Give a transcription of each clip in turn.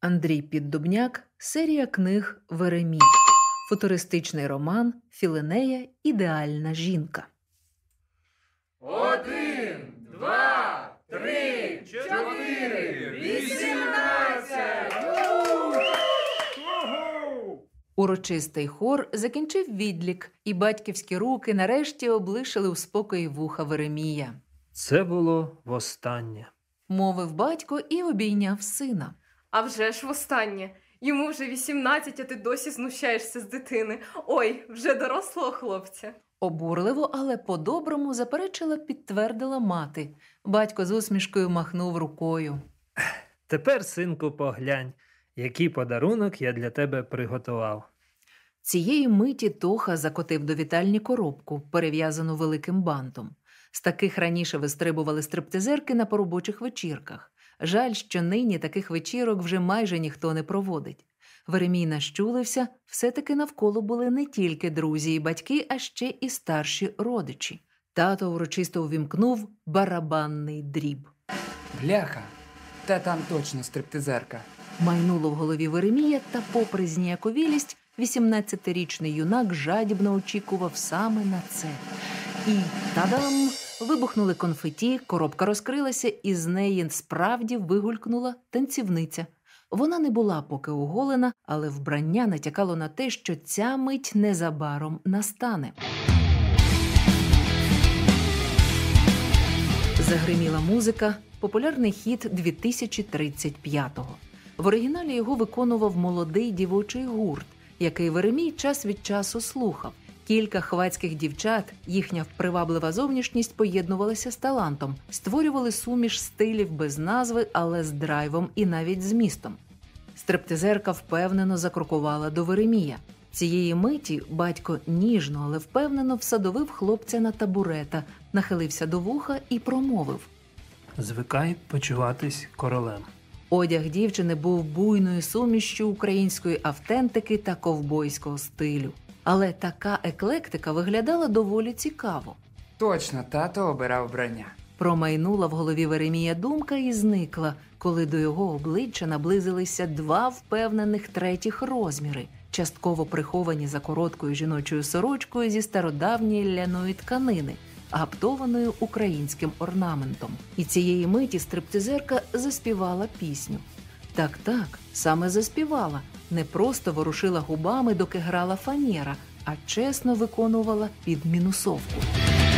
Андрій Піддубняк, серія книг Веремій, футуристичний роман Філинея Ідеальна жінка. Один, два, три, чотири, вісімнадцять! Урочистий хор закінчив відлік, і батьківські руки нарешті облишили у спокої вуха Веремія. Це було востаннє. Мовив батько і обійняв сина. А вже ж востаннє. Йому вже 18, а ти досі знущаєшся з дитини. Ой, вже дорослого хлопця. Обурливо, але по-доброму заперечила, підтвердила мати. Батько з усмішкою махнув рукою. Тепер, синку, поглянь, який подарунок я для тебе приготував. Цієї миті Тоха закотив до вітальні коробку, перев'язану великим бантом. З таких раніше вистрибували стриптизерки на поробочих вечірках. Жаль, що нині таких вечірок вже майже ніхто не проводить. Веремій нащулився, все-таки навколо були не тільки друзі і батьки, а ще і старші родичі. Тато урочисто увімкнув барабанний дріб. Бляха, та там точно стриптизерка. Майнуло в голові Веремія, та, попри зніяковілість, 18-річний юнак жадібно очікував саме на це. І тадам! Вибухнули конфеті, коробка розкрилася, і з неї справді вигулькнула танцівниця. Вона не була поки оголена, але вбрання натякало на те, що ця мить незабаром настане. Загриміла музика, популярний хіт 2035-го. В оригіналі його виконував молодий дівочий гурт, який Веремій час від часу слухав. Кілька хвацьких дівчат, їхня приваблива зовнішність поєднувалася з талантом, створювали суміш стилів без назви, але з драйвом і навіть змістом. Стриптизерка впевнено закрокувала до Веремія. Цієї миті батько ніжно, але впевнено всадовив хлопця на табурета, нахилився до вуха і промовив. Звикай почуватись королем. Одяг дівчини був буйною сумішчю української автентики та ковбойського стилю. Але така еклектика виглядала доволі цікаво. Точно тато обирав вбрання. Промайнула в голові Веремія думка і зникла, коли до його обличчя наблизилися два впевнених третіх розміри, частково приховані за короткою жіночою сорочкою зі стародавньої ляної тканини, гаптованою українським орнаментом. І цієї миті стриптизерка заспівала пісню. Так, так, саме заспівала, не просто ворушила губами, доки грала фанєра, а чесно виконувала під мінусовку.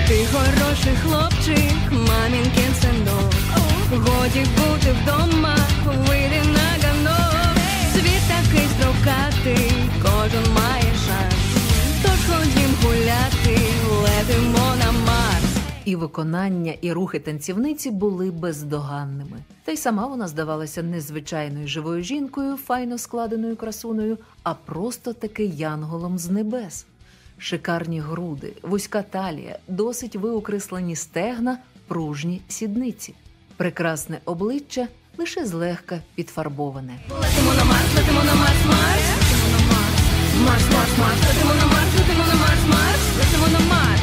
Ти хороший хлопчик, мамінкин синок. Годі бути вдома, вийди на ганок. Світ такий строкатий, кожен має шанс. Тож ходім гуляти, летимо на Марс. І виконання, і рухи танцівниці були бездоганними. Та й сама вона здавалася незвичайною живою жінкою, файно складеною красуною, а просто таки янголом з небес. Шикарні груди, вузька талія, досить виокреслені стегна, пружні сідниці, прекрасне обличчя лише злегка підфарбоване. Летимо на Марс, летимо на Марс, Марс. Летимо на Марс. Марс, Марс, Марс. Летимо на Марс, летимо на Марс, Марс. Летимо на Марс.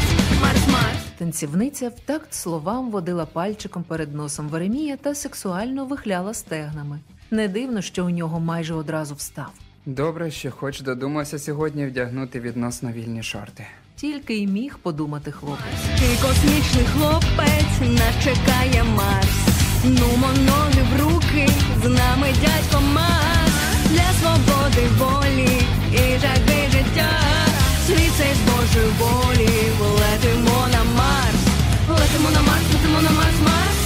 Танцівниця в такт словам водила пальчиком перед носом Веремія та сексуально вихляла стегнами. Не дивно, що у нього майже одразу встав. Добре, що хоч додумався сьогодні вдягнути відносно вільні шорти. Тільки й міг подумати хлопець. Ти космічний хлопець, нас чекає Марс. Нумо ноги в руки, з нами дядько Марс. Для свободи волі і жаги життя. Світ з Божої волі, летимо на Марс. Летимо на Марс, летимо на Марс, Марс.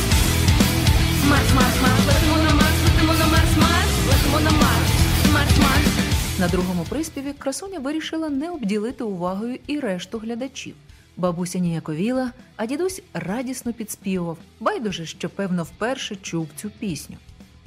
Марс, Марс, Марс, летимо на Марс, летимо на Марс, Марс, летимо на Марс. Марс, Марс. На другому приспіві красуня вирішила не обділити увагою і решту глядачів. Бабуся ніяковіла, а дідусь радісно підспівував, байдуже, що певно вперше чув цю пісню.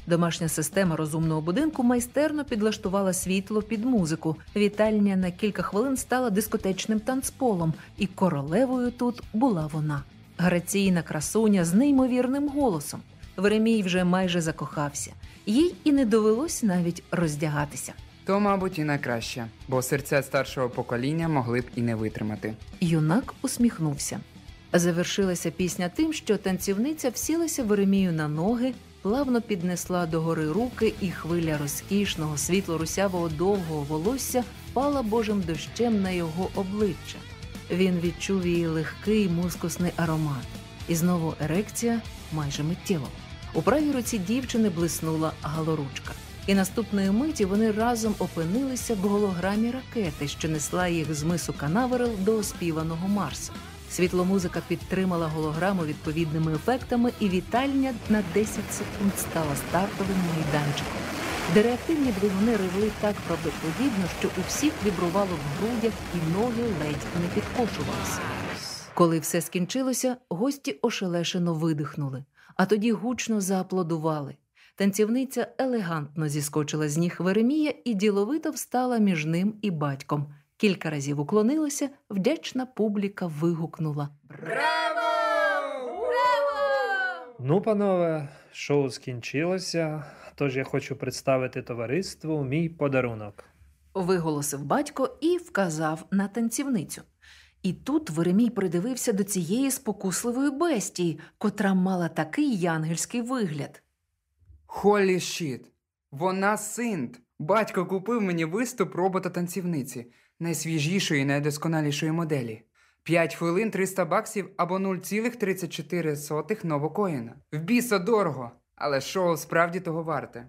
Домашня система розумного будинку майстерно підлаштувала світло під музику. Вітальня на кілька хвилин стала дискотечним танцполом, і королевою тут була вона. Граційна красуня з неймовірним голосом. Веремій вже майже закохався. Їй і не довелось навіть роздягатися. То, мабуть, і найкраще, бо серця старшого покоління могли б і не витримати. Юнак усміхнувся. Завершилася пісня тим, що танцівниця всілася Веремію на ноги, плавно піднесла догори руки, і хвиля розкішного, світло-русявого довгого волосся впала божим дощем на його обличчя. Він відчув її легкий мускусний аромат. І знову ерекція майже миттєво. У правій руці дівчини блиснула галоручка. І наступної миті вони разом опинилися в голограмі ракети, що несла їх з мису Канаверал до оспіваного Марса. Світломузика підтримала голограму відповідними ефектами, і вітальня на 10 секунд стала стартовим майданчиком, де реактивні двигуни ревли так правдоподібно, що у всіх вібрувало в грудях і ноги ледь не підкошувалися. Коли все скінчилося, гості ошелешено видихнули, а тоді гучно зааплодували. Танцівниця елегантно зіскочила з ніг Веремія і діловито встала між ним і батьком. Кілька разів уклонилася, вдячна публіка вигукнула. Браво! Ну, панове, шоу скінчилося, тож я хочу представити товариству мій подарунок. Виголосив батько і вказав на танцівницю. І тут Веремій придивився до цієї спокусливої бестії, котра мала такий янгельський вигляд. Холі щіт. Вона синт. Батько купив мені виступ робота-танцівниці, найсвіжішої найдосконалішої моделі. 5 хвилин 300 баксів або 0,34 новокоїна. В біса дорого, але шоу справді того варте.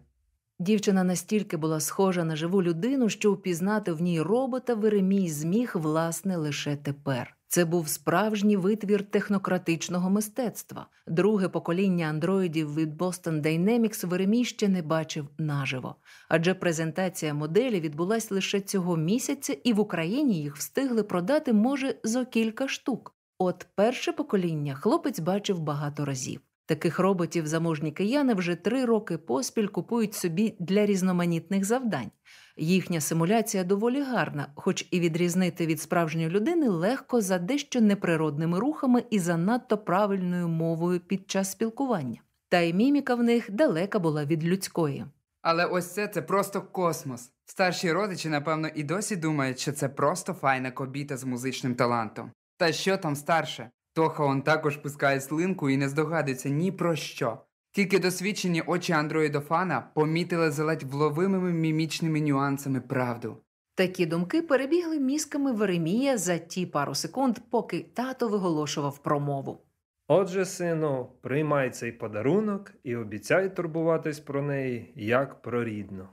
Дівчина настільки була схожа на живу людину, що впізнати в ній робота Веремій зміг власне лише тепер. Це був справжній витвір технократичного мистецтва. Друге покоління андроїдів від Boston Dynamics Веремій ще не бачив наживо. Адже презентація моделі відбулась лише цього місяця, і в Україні їх встигли продати, може, зо кілька штук. От перше покоління хлопець бачив багато разів. Таких роботів заможні кияни вже три роки поспіль купують собі для різноманітних завдань. Їхня симуляція доволі гарна, хоч і відрізнити від справжньої людини легко за дещо неприродними рухами і занадто правильною мовою під час спілкування. Та й міміка в них далека була від людської. Але ось це це просто космос. Старші родичі, напевно, і досі думають, що це просто файна кобіта з музичним талантом. Та що там старше? Тоха он також пускає слинку і не здогадується ні про що. Тільки досвідчені очі андроїдофана помітили за ледь вловимими мімічними нюансами правду. Такі думки перебігли мізками Веремія за ті пару секунд, поки тато виголошував промову. Отже, сину, приймай цей подарунок і обіцяй турбуватись про неї як про рідну.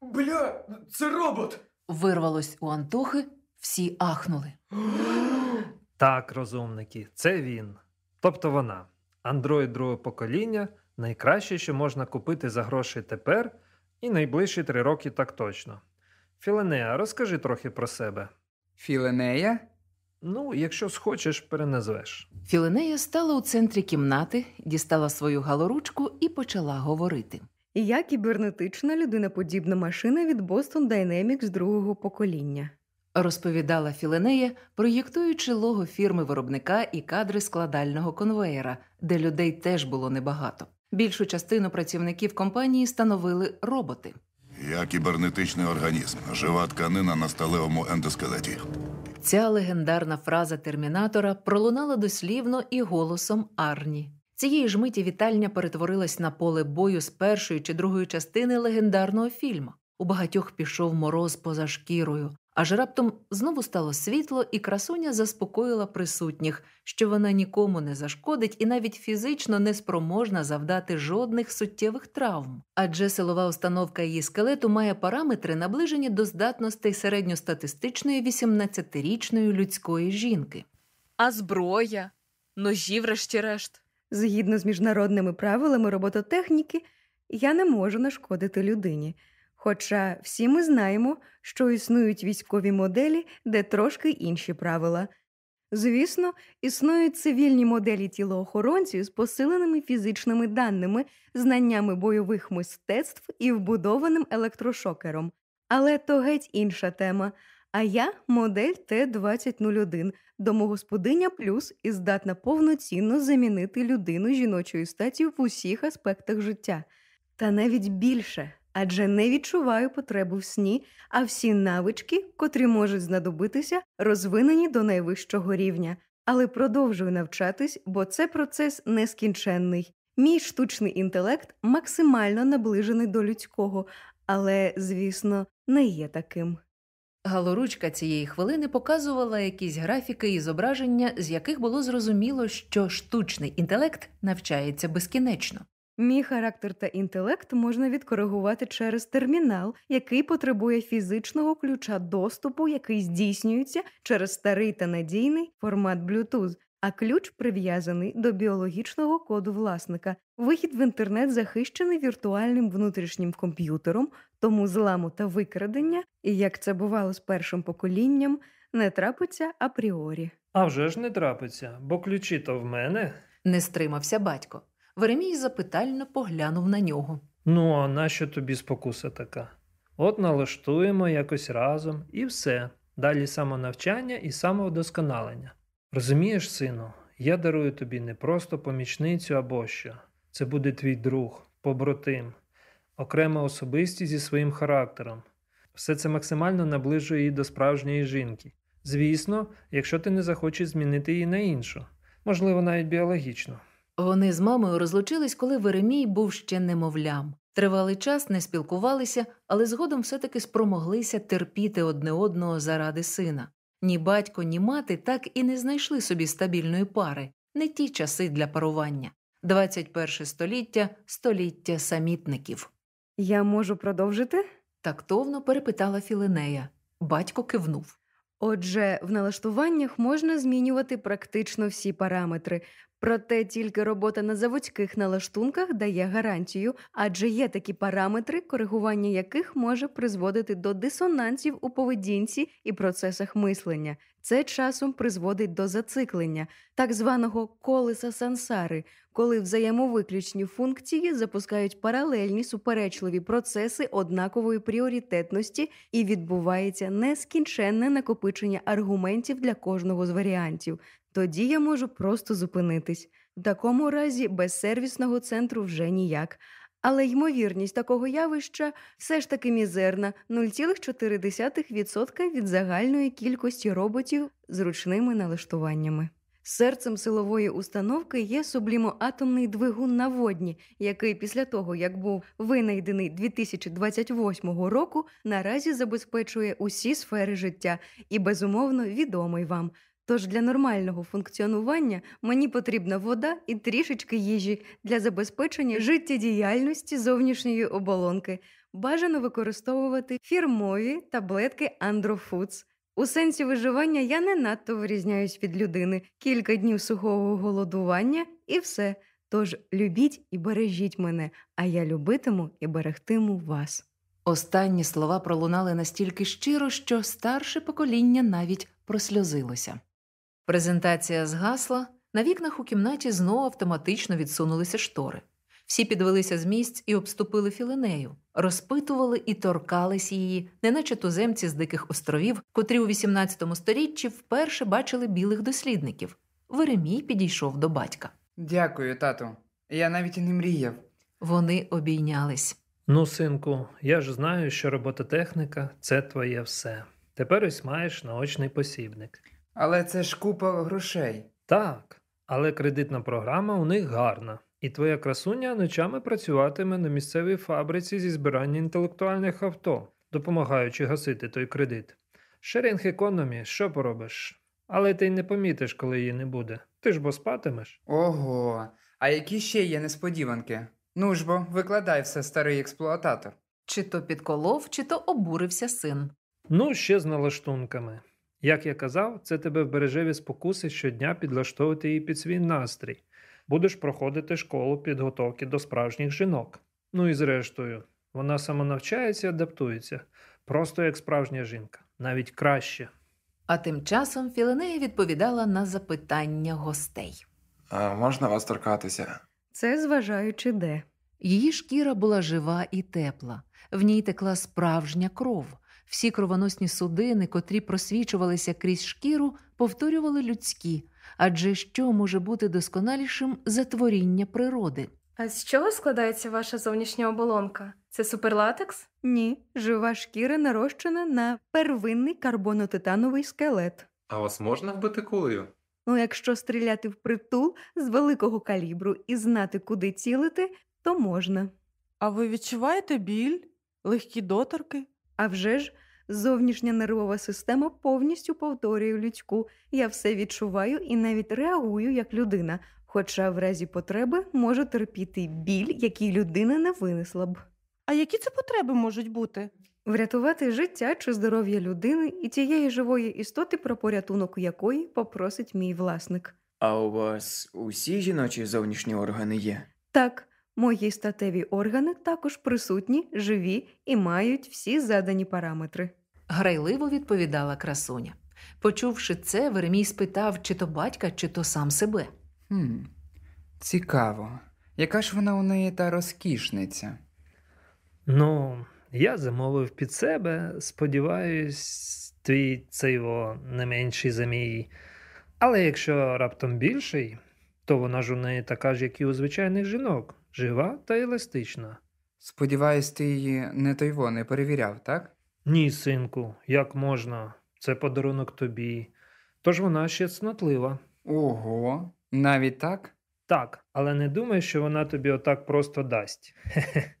Бля, це робот! Вирвалось у Антохи, всі ахнули. Так, розумники, це він. Тобто вона. Андроїд другого покоління найкраще, що можна купити за гроші тепер і найближчі три роки так точно. Філенеа, розкажи трохи про себе. Філенея? Ну, якщо схочеш, переназвеш. Філинея стала у центрі кімнати, дістала свою галоручку і почала говорити. Я кібернетична людиноподібна машина від Boston Dynamics другого покоління. Розповідала Філинея, проєктуючи лого фірми виробника і кадри складального конвеєра, де людей теж було небагато. Більшу частину працівників компанії становили роботи. Я кібернетичний організм, жива тканина на сталевому ендоскелеті. Ця легендарна фраза термінатора пролунала дослівно і голосом Арні. Цієї ж миті вітальня перетворилась на поле бою з першої чи другої частини легендарного фільму. У багатьох пішов мороз поза шкірою, аж раптом знову стало світло, і красуня заспокоїла присутніх, що вона нікому не зашкодить і навіть фізично не спроможна завдати жодних суттєвих травм. Адже силова установка її скелету має параметри, наближені до здатностей середньостатистичної 18-річної людської жінки. А зброя, ножі, врешті-решт. Згідно з міжнародними правилами робототехніки, я не можу нашкодити людині. Хоча всі ми знаємо, що існують військові моделі, де трошки інші правила. Звісно, існують цивільні моделі тілоохоронців з посиленими фізичними даними, знаннями бойових мистецтв і вбудованим електрошокером. Але то геть інша тема. А я модель Т-2001, домогосподиня плюс і здатна повноцінно замінити людину жіночої статі в усіх аспектах життя. Та навіть більше, адже не відчуваю потребу в сні, а всі навички, котрі можуть знадобитися, розвинені до найвищого рівня. Але продовжую навчатись, бо це процес нескінченний. Мій штучний інтелект максимально наближений до людського, але, звісно, не є таким. Галоручка цієї хвилини показувала якісь графіки і зображення, з яких було зрозуміло, що штучний інтелект навчається безкінечно. Мій характер та інтелект можна відкоригувати через термінал, який потребує фізичного ключа доступу, який здійснюється через старий та надійний формат Bluetooth, а ключ прив'язаний до біологічного коду власника. Вихід в інтернет захищений віртуальним внутрішнім комп'ютером, тому зламу та викрадення, і як це бувало з першим поколінням, не трапиться апріорі. А вже ж не трапиться, бо ключі то в мене. Не стримався батько. Веремій запитально поглянув на нього. Ну, а нащо тобі спокуса така? От налаштуємо якось разом і все. Далі самонавчання і самовдосконалення. Розумієш, сину, я дарую тобі не просто помічницю або що. Це буде твій друг, побратим, окрема особистість зі своїм характером. Все це максимально наближує її до справжньої жінки. Звісно, якщо ти не захочеш змінити її на іншу, можливо, навіть біологічно. Вони з мамою розлучились, коли Веремій був ще немовлям. Тривалий час не спілкувалися, але згодом все-таки спромоглися терпіти одне одного заради сина. Ні батько, ні мати так і не знайшли собі стабільної пари, не ті часи для парування. 21 століття століття самітників. Я можу продовжити? Тактовно перепитала Філинея. Батько кивнув. Отже, в налаштуваннях можна змінювати практично всі параметри, проте тільки робота на заводських налаштунках дає гарантію, адже є такі параметри, коригування яких може призводити до дисонансів у поведінці і процесах мислення. Це часом призводить до зациклення, так званого колеса сансари, коли взаємовиключні функції запускають паралельні суперечливі процеси однакової пріоритетності і відбувається нескінченне накопичення аргументів для кожного з варіантів. Тоді я можу просто зупинитись. В такому разі без сервісного центру вже ніяк. Але ймовірність такого явища все ж таки мізерна 0,4% від загальної кількості роботів з ручними налаштуваннями. Серцем силової установки є сублімоатомний двигун на водні, який після того, як був винайдений 2028 року, наразі забезпечує усі сфери життя і безумовно відомий вам. Тож для нормального функціонування мені потрібна вода і трішечки їжі для забезпечення життєдіяльності зовнішньої оболонки. Бажано використовувати фірмові таблетки Androфудс. У сенсі виживання я не надто вирізняюсь від людини. Кілька днів сухого голодування і все. Тож любіть і бережіть мене, а я любитиму і берегтиму вас. Останні слова пролунали настільки щиро, що старше покоління навіть просльозилося. Презентація згасла, на вікнах у кімнаті знову автоматично відсунулися штори. Всі підвелися з місць і обступили філинею, розпитували і торкались її, неначе туземці з диких островів, котрі у XVIII сторіччі вперше бачили білих дослідників. Веремій підійшов до батька. Дякую, тату. Я навіть і не мріяв. Вони обійнялись. Ну, синку, я ж знаю, що робототехніка це твоє все. Тепер ось маєш наочний посібник. Але це ж купа грошей. Так, але кредитна програма у них гарна, і твоя красуня ночами працюватиме на місцевій фабриці зі збирання інтелектуальних авто, допомагаючи гасити той кредит. Шерінг економі, що поробиш? Але ти й не помітиш, коли її не буде. Ти ж бо спатимеш. Ого, а які ще є несподіванки? Ну ж бо, викладай все, старий експлуататор. Чи то підколов, чи то обурився син. Ну, ще з налаштунками. Як я казав, це тебе вбереже від спокуси щодня підлаштовувати її під свій настрій. Будеш проходити школу підготовки до справжніх жінок. Ну і зрештою, вона самонавчається і адаптується, просто як справжня жінка, навіть краще. А тим часом Філинея відповідала на запитання гостей. А можна вас торкатися? Це зважаючи де. Її шкіра була жива і тепла, в ній текла справжня кров. Всі кровоносні судини, котрі просвічувалися крізь шкіру, повторювали людські, адже що може бути досконалішим за творіння природи? А з чого складається ваша зовнішня оболонка? Це суперлатекс? Ні, жива шкіра нарощена на первинний карбонотитановий скелет. А вас можна вбити кулею? Ну, якщо стріляти впритул з великого калібру і знати, куди цілити, то можна. А ви відчуваєте біль? Легкі доторки? А вже ж зовнішня нервова система повністю повторює людську. Я все відчуваю і навіть реагую як людина, хоча в разі потреби можу терпіти біль, який людина не винесла б. А які це потреби можуть бути? Врятувати життя чи здоров'я людини і тієї живої істоти, про порятунок якої попросить мій власник. А у вас усі жіночі зовнішні органи є? Так, мої статеві органи також присутні, живі і мають всі задані параметри. Грайливо відповідала красуня. Почувши це, Веремій спитав, чи то батька, чи то сам себе. Хм, цікаво. Яка ж вона у неї та розкішниця? Ну, я замовив під себе, сподіваюсь, твій цей во не менший за мій. Але якщо раптом більший, то вона ж у неї така ж, як і у звичайних жінок, жива та еластична. Сподіваюсь, ти її не тойво не перевіряв, так? Ні, синку, як можна? Це подарунок тобі. Тож вона ще цнотлива. Ого, навіть так? Так, але не думай, що вона тобі отак просто дасть. Хе-хе.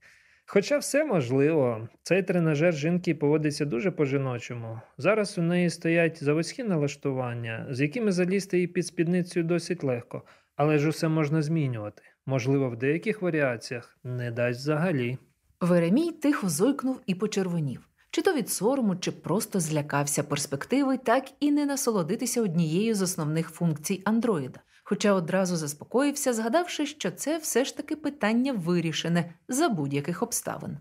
Хоча все можливо, цей тренажер жінки поводиться дуже по-жіночому. Зараз у неї стоять заводські налаштування, з якими залізти їй під спідницею досить легко, але ж усе можна змінювати. Можливо, в деяких варіаціях не дасть взагалі. Веремій тихо зойкнув і почервонів. Чи то від сорому, чи просто злякався перспективи, так і не насолодитися однією з основних функцій андроїда. Хоча одразу заспокоївся, згадавши, що це все ж таки питання вирішене за будь-яких обставин.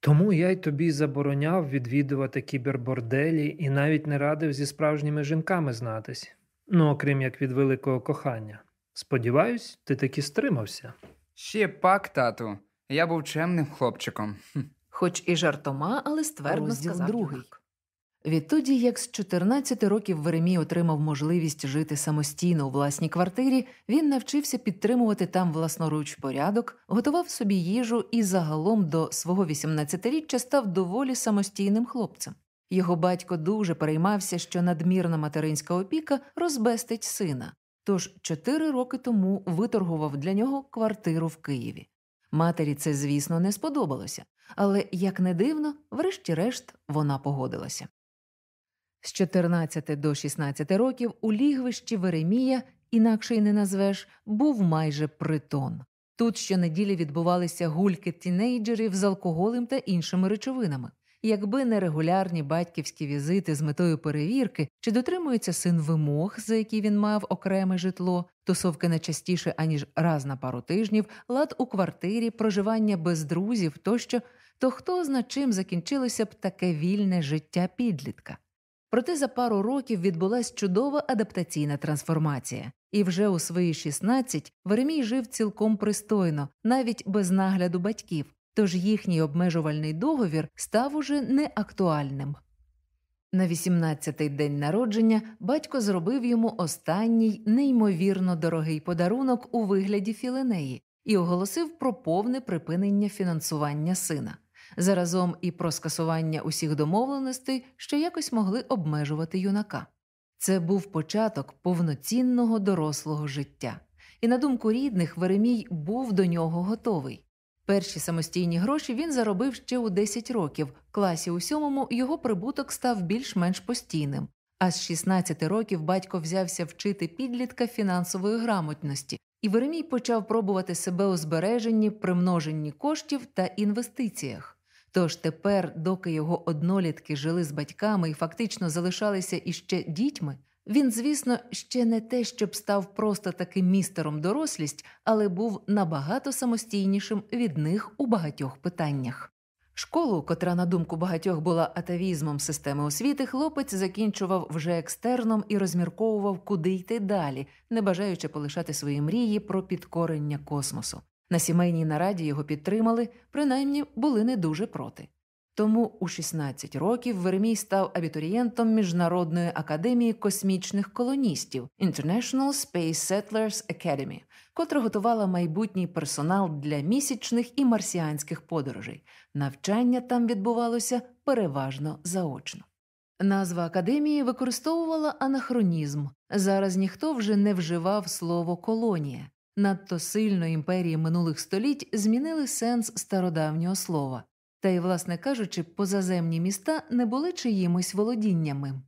Тому я й тобі забороняв відвідувати кіберборделі і навіть не радив зі справжніми жінками знатись. Ну, окрім як від великого кохання. Сподіваюсь, ти таки стримався. Ще пак, тату. Я був чемним хлопчиком. Хоч і жартома, але ствердно Розділ сказав другий. юнак. Відтоді, як з 14 років Веремій отримав можливість жити самостійно у власній квартирі, він навчився підтримувати там власноруч порядок, готував собі їжу і загалом до свого 18-річчя став доволі самостійним хлопцем. Його батько дуже переймався, що надмірна материнська опіка розбестить сина. Тож чотири роки тому виторгував для нього квартиру в Києві. Матері це, звісно, не сподобалося, але, як не дивно, врешті-решт вона погодилася. З 14 до 16 років у лігвищі Веремія, інакше й не назвеш, був майже притон. Тут щонеділі відбувалися гульки тінейджерів з алкоголем та іншими речовинами. Якби не регулярні батьківські візити з метою перевірки, чи дотримується син вимог, за які він мав окреме житло, тусовки не частіше аніж раз на пару тижнів, лад у квартирі, проживання без друзів тощо, то хто зна чим закінчилося б таке вільне життя підлітка. Проте за пару років відбулась чудова адаптаційна трансформація, і вже у свої 16 Веремій жив цілком пристойно, навіть без нагляду батьків, тож їхній обмежувальний договір став уже неактуальним. На 18-й день народження батько зробив йому останній неймовірно дорогий подарунок у вигляді філенеї і оголосив про повне припинення фінансування сина заразом і про скасування усіх домовленостей, що якось могли обмежувати юнака. Це був початок повноцінного дорослого життя, і, на думку рідних, Веремій був до нього готовий. Перші самостійні гроші він заробив ще у 10 років, в класі у сьомому його прибуток став більш-менш постійним. А з 16 років батько взявся вчити підлітка фінансової грамотності, і Веремій почав пробувати себе у збереженні, примноженні коштів та інвестиціях. Тож тепер, доки його однолітки жили з батьками і фактично залишалися іще дітьми, він, звісно, ще не те, щоб став просто таким містером дорослість, але був набагато самостійнішим від них у багатьох питаннях. Школу, котра, на думку багатьох, була атавізмом системи освіти, хлопець закінчував вже екстерном і розмірковував, куди йти далі, не бажаючи полишати свої мрії про підкорення космосу. На сімейній нараді його підтримали, принаймні були не дуже проти. Тому у 16 років Веремій став абітурієнтом Міжнародної академії космічних колоністів International Space Settlers Academy, котра готувала майбутній персонал для місячних і марсіанських подорожей. Навчання там відбувалося переважно заочно. Назва академії використовувала анахронізм. Зараз ніхто вже не вживав слово колонія. Надто сильно імперії минулих століть змінили сенс стародавнього слова. Та й, власне кажучи, позаземні міста не були чиїмось володіннями.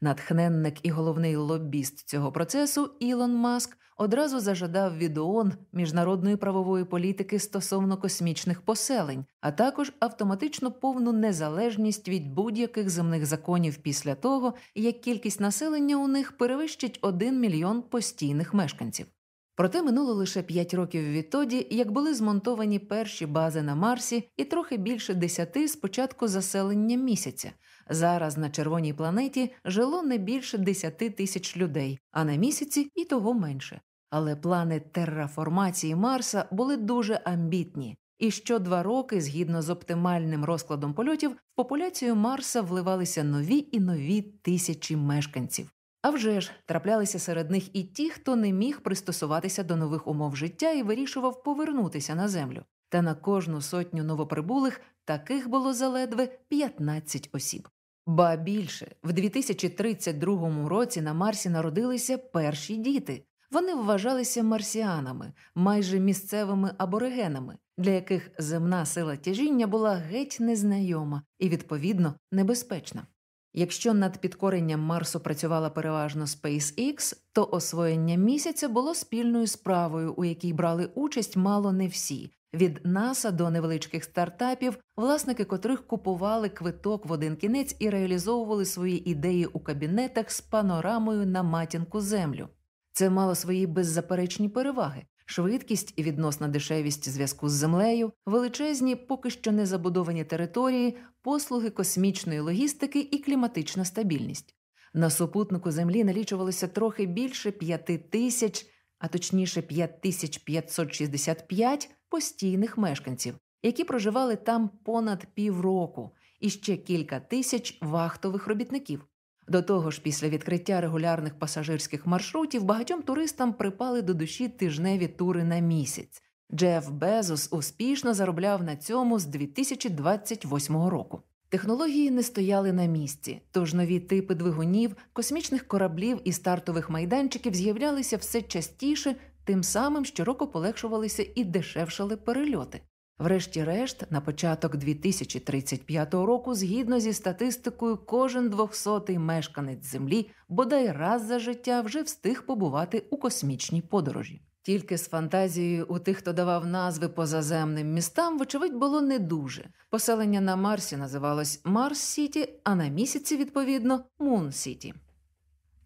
Натхненник і головний лобіст цього процесу Ілон Маск одразу зажадав від ООН міжнародної правової політики стосовно космічних поселень, а також автоматично повну незалежність від будь-яких земних законів після того, як кількість населення у них перевищить 1 мільйон постійних мешканців. Проте минуло лише 5 років відтоді, як були змонтовані перші бази на Марсі і трохи більше десяти з початку заселення місяця. Зараз на червоній планеті жило не більше 10 тисяч людей, а на місяці і того менше. Але плани терраформації Марса були дуже амбітні, і що два роки, згідно з оптимальним розкладом польотів, в популяцію Марса вливалися нові і нові тисячі мешканців. А вже ж траплялися серед них і ті, хто не міг пристосуватися до нових умов життя і вирішував повернутися на землю. Та на кожну сотню новоприбулих таких було заледве 15 осіб. Ба більше, в 2032 році на Марсі народилися перші діти. Вони вважалися марсіанами, майже місцевими аборигенами, для яких земна сила тяжіння була геть незнайома і, відповідно, небезпечна. Якщо над підкоренням Марсу працювала переважно SpaceX, то освоєння місяця було спільною справою, у якій брали участь мало не всі. Від НАСА до невеличких стартапів, власники котрих купували квиток в один кінець і реалізовували свої ідеї у кабінетах з панорамою на матінку землю. Це мало свої беззаперечні переваги: швидкість і відносна дешевість зв'язку з землею, величезні, поки що не забудовані території, послуги космічної логістики і кліматична стабільність. На супутнику Землі налічувалося трохи більше п'яти тисяч, а точніше 5565 постійних мешканців, які проживали там понад півроку, і ще кілька тисяч вахтових робітників. До того ж, після відкриття регулярних пасажирських маршрутів багатьом туристам припали до душі тижневі тури на місяць. Джеф Безос успішно заробляв на цьому з 2028 року. Технології не стояли на місці, тож нові типи двигунів, космічних кораблів і стартових майданчиків з'являлися все частіше, тим самим щороку полегшувалися і дешевшали перельоти. Врешті-решт, на початок 2035 року, згідно зі статистикою, кожен двохсотий мешканець Землі бодай раз за життя вже встиг побувати у космічній подорожі. Тільки з фантазією у тих, хто давав назви позаземним містам, вочевидь, було не дуже. Поселення на Марсі називалось Марс Сіті, а на місяці, відповідно, Мун Сіті.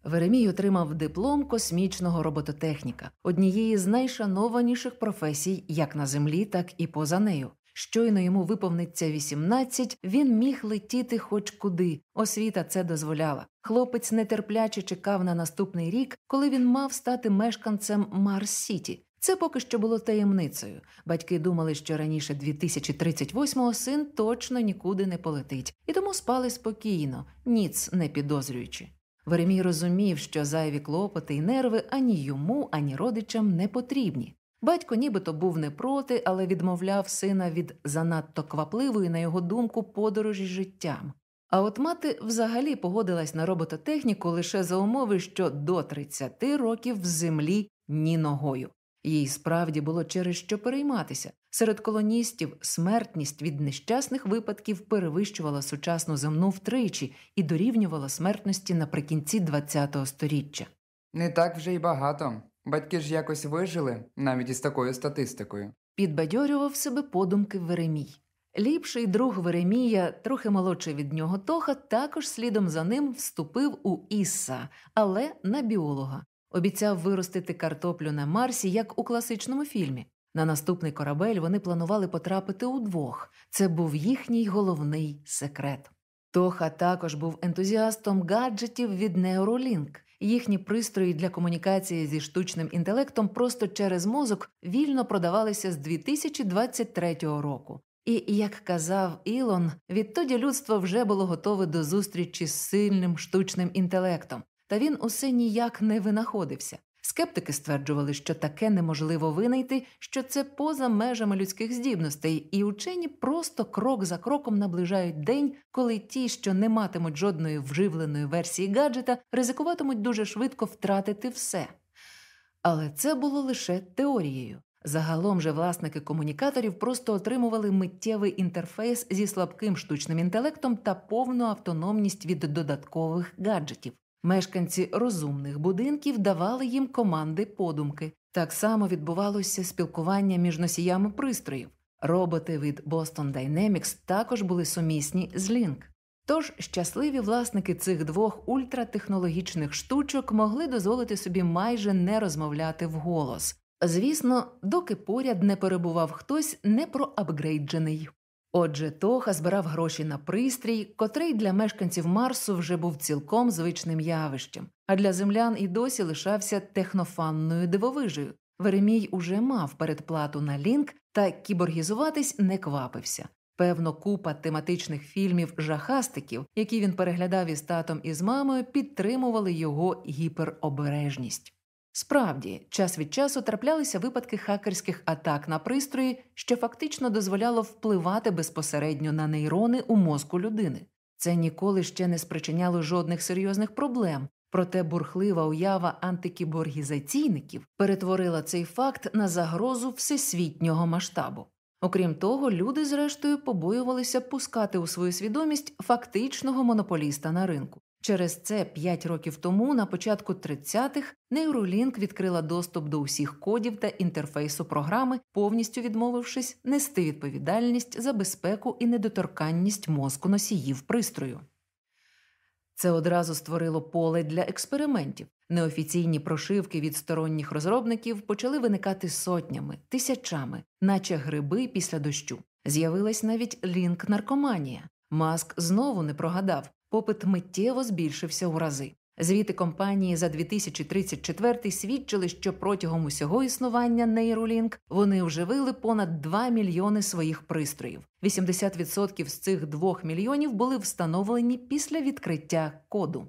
Веремій отримав диплом космічного робототехніка, однієї з найшанованіших професій як на землі, так і поза нею. Щойно йому виповниться 18, він міг летіти хоч куди. Освіта це дозволяла. Хлопець нетерпляче чекав на наступний рік, коли він мав стати мешканцем Марс Сіті. Це поки що було таємницею. Батьки думали, що раніше 2038-го син точно нікуди не полетить, і тому спали спокійно, ніц не підозрюючи. Веремій розумів, що зайві клопоти й нерви ані йому, ані родичам не потрібні. Батько нібито був не проти, але відмовляв сина від занадто квапливої, на його думку, подорожі життям. А от мати взагалі погодилась на робототехніку лише за умови, що до 30 років в землі ні ногою. Їй справді було через що перейматися. Серед колоністів смертність від нещасних випадків перевищувала сучасну земну втричі і дорівнювала смертності наприкінці ХХ століття. Не так вже й багато. Батьки ж якось вижили, навіть із такою статистикою. Підбадьорював себе подумки Веремій. Ліпший друг Веремія, трохи молодший від нього Тоха, також слідом за ним вступив у Ісса, але на біолога. Обіцяв виростити картоплю на Марсі, як у класичному фільмі. На наступний корабель вони планували потрапити удвох. Це був їхній головний секрет. Тоха також був ентузіастом гаджетів від Neuralink. Їхні пристрої для комунікації зі штучним інтелектом просто через мозок вільно продавалися з 2023 року. І, як казав Ілон, відтоді людство вже було готове до зустрічі з сильним штучним інтелектом, та він усе ніяк не винаходився. Скептики стверджували, що таке неможливо винайти, що це поза межами людських здібностей, і учені просто крок за кроком наближають день, коли ті, що не матимуть жодної вживленої версії гаджета, ризикуватимуть дуже швидко втратити все. Але це було лише теорією. Загалом же власники комунікаторів просто отримували миттєвий інтерфейс зі слабким штучним інтелектом та повну автономність від додаткових гаджетів. Мешканці розумних будинків давали їм команди подумки. Так само відбувалося спілкування між носіями пристроїв. Роботи від Boston Dynamics також були сумісні з Link. Тож щасливі власники цих двох ультратехнологічних штучок могли дозволити собі майже не розмовляти вголос. Звісно, доки поряд не перебував хтось не проапгрейджений. Отже, Тоха збирав гроші на пристрій, котрий для мешканців Марсу вже був цілком звичним явищем, а для землян і досі лишався технофанною дивовижею. Веремій уже мав передплату на лінк та кіборгізуватись не квапився. Певно, купа тематичних фільмів жахастиків, які він переглядав із татом і з мамою, підтримували його гіперобережність. Справді, час від часу траплялися випадки хакерських атак на пристрої, що фактично дозволяло впливати безпосередньо на нейрони у мозку людини. Це ніколи ще не спричиняло жодних серйозних проблем, проте бурхлива уява антикіборгізаційників перетворила цей факт на загрозу всесвітнього масштабу. Окрім того, люди, зрештою, побоювалися пускати у свою свідомість фактичного монополіста на ринку. Через це 5 років тому, на початку 30-х, Neuralink відкрила доступ до усіх кодів та інтерфейсу програми, повністю відмовившись нести відповідальність за безпеку і недоторканність мозку носіїв пристрою. Це одразу створило поле для експериментів. Неофіційні прошивки від сторонніх розробників почали виникати сотнями, тисячами, наче гриби після дощу. З'явилась навіть лінк наркоманія. Маск знову не прогадав, попит миттєво збільшився у рази. Звіти компанії за 2034 свідчили, що протягом усього існування Neuralink вони вживили понад 2 мільйони своїх пристроїв. 80% з цих 2 мільйонів були встановлені після відкриття коду.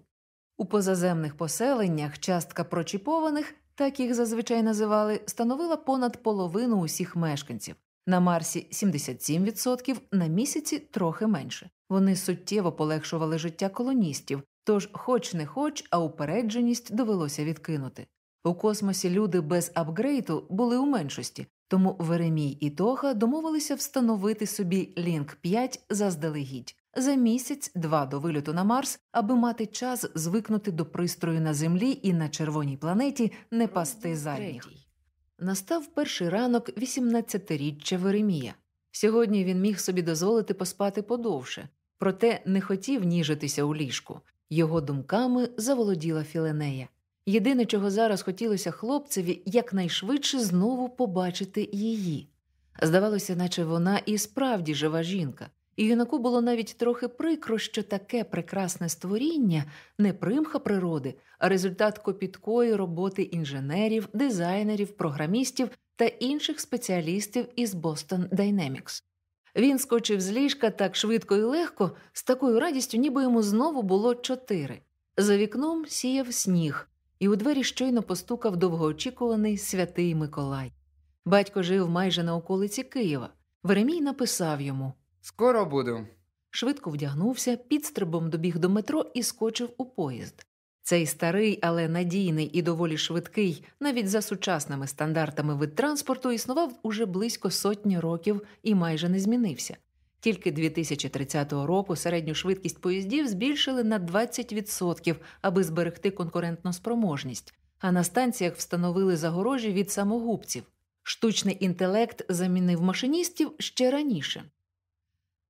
У позаземних поселеннях частка прочіпованих, так їх зазвичай називали, становила понад половину усіх мешканців. На Марсі 77%, на місяці трохи менше. Вони суттєво полегшували життя колоністів, тож, хоч не хоч, а упередженість довелося відкинути. У космосі люди без апгрейду були у меншості, тому Веремій і Тоха домовилися встановити собі Лінк 5 заздалегідь за місяць-два до вильоту на Марс, аби мати час звикнути до пристрою на Землі і на червоній планеті не пасти задніх. Настав перший ранок 18-річчя Веремія. Сьогодні він міг собі дозволити поспати подовше, проте не хотів ніжитися у ліжку. Його думками заволоділа Філенея. Єдине, чого зараз хотілося хлопцеві, якнайшвидше знову побачити її. Здавалося, наче вона і справді жива жінка, і юнаку було навіть трохи прикро, що таке прекрасне створіння не примха природи, а результат копіткої роботи інженерів, дизайнерів, програмістів та інших спеціалістів із Boston Dynamics. Він скочив з ліжка так швидко і легко, з такою радістю, ніби йому знову було чотири. За вікном сіяв сніг, і у двері щойно постукав довгоочікуваний святий Миколай. Батько жив майже на околиці Києва. Веремій написав йому Скоро буду. Швидко вдягнувся, підстрибом добіг до метро і скочив у поїзд. Цей старий, але надійний і доволі швидкий, навіть за сучасними стандартами вид транспорту, існував уже близько сотні років і майже не змінився. Тільки 2030 року середню швидкість поїздів збільшили на 20%, аби зберегти конкурентну спроможність, а на станціях встановили загорожі від самогубців. Штучний інтелект замінив машиністів ще раніше.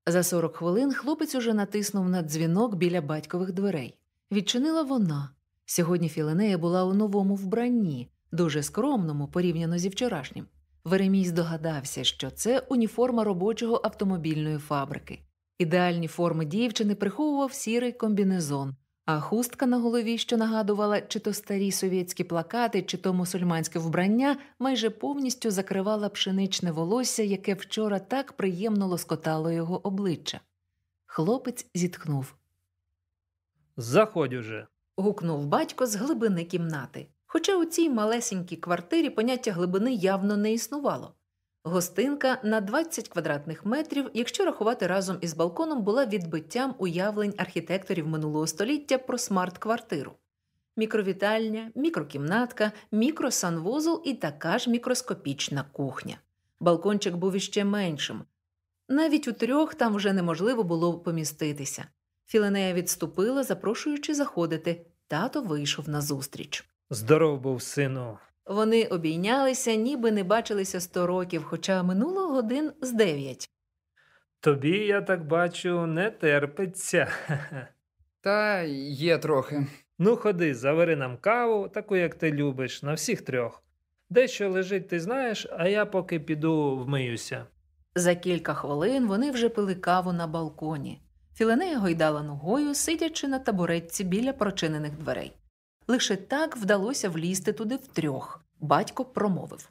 За 40 хвилин хлопець уже натиснув на дзвінок біля батькових дверей. Відчинила вона. Сьогодні Філенея була у новому вбранні, дуже скромному порівняно зі вчорашнім. Веремій здогадався, що це уніформа робочого автомобільної фабрики. Ідеальні форми дівчини приховував сірий комбінезон, а хустка на голові, що нагадувала чи то старі совєтські плакати, чи то мусульманське вбрання, майже повністю закривала пшеничне волосся, яке вчора так приємно лоскотало його обличчя. Хлопець зітхнув. Заходь уже. Гукнув батько з глибини кімнати. Хоча у цій малесенькій квартирі поняття глибини явно не існувало. Гостинка на 20 квадратних метрів, якщо рахувати разом із балконом, була відбиттям уявлень архітекторів минулого століття про смарт-квартиру. Мікровітальня, мікрокімнатка, мікросанвузол і така ж мікроскопічна кухня. Балкончик був іще меншим. Навіть у трьох там вже неможливо було поміститися. Філенея відступила, запрошуючи заходити. Тато вийшов назустріч. Здоров був, сину. Вони обійнялися, ніби не бачилися сто років, хоча минуло годин з дев'ять. Тобі, я так бачу, не терпиться. Та є трохи. Ну, ходи, завари нам каву, таку, як ти любиш, на всіх трьох. Дещо лежить, ти знаєш, а я поки піду вмиюся. За кілька хвилин вони вже пили каву на балконі. Філенея гойдала ногою, сидячи на табуретці біля прочинених дверей. Лише так вдалося влізти туди втрьох. Батько промовив.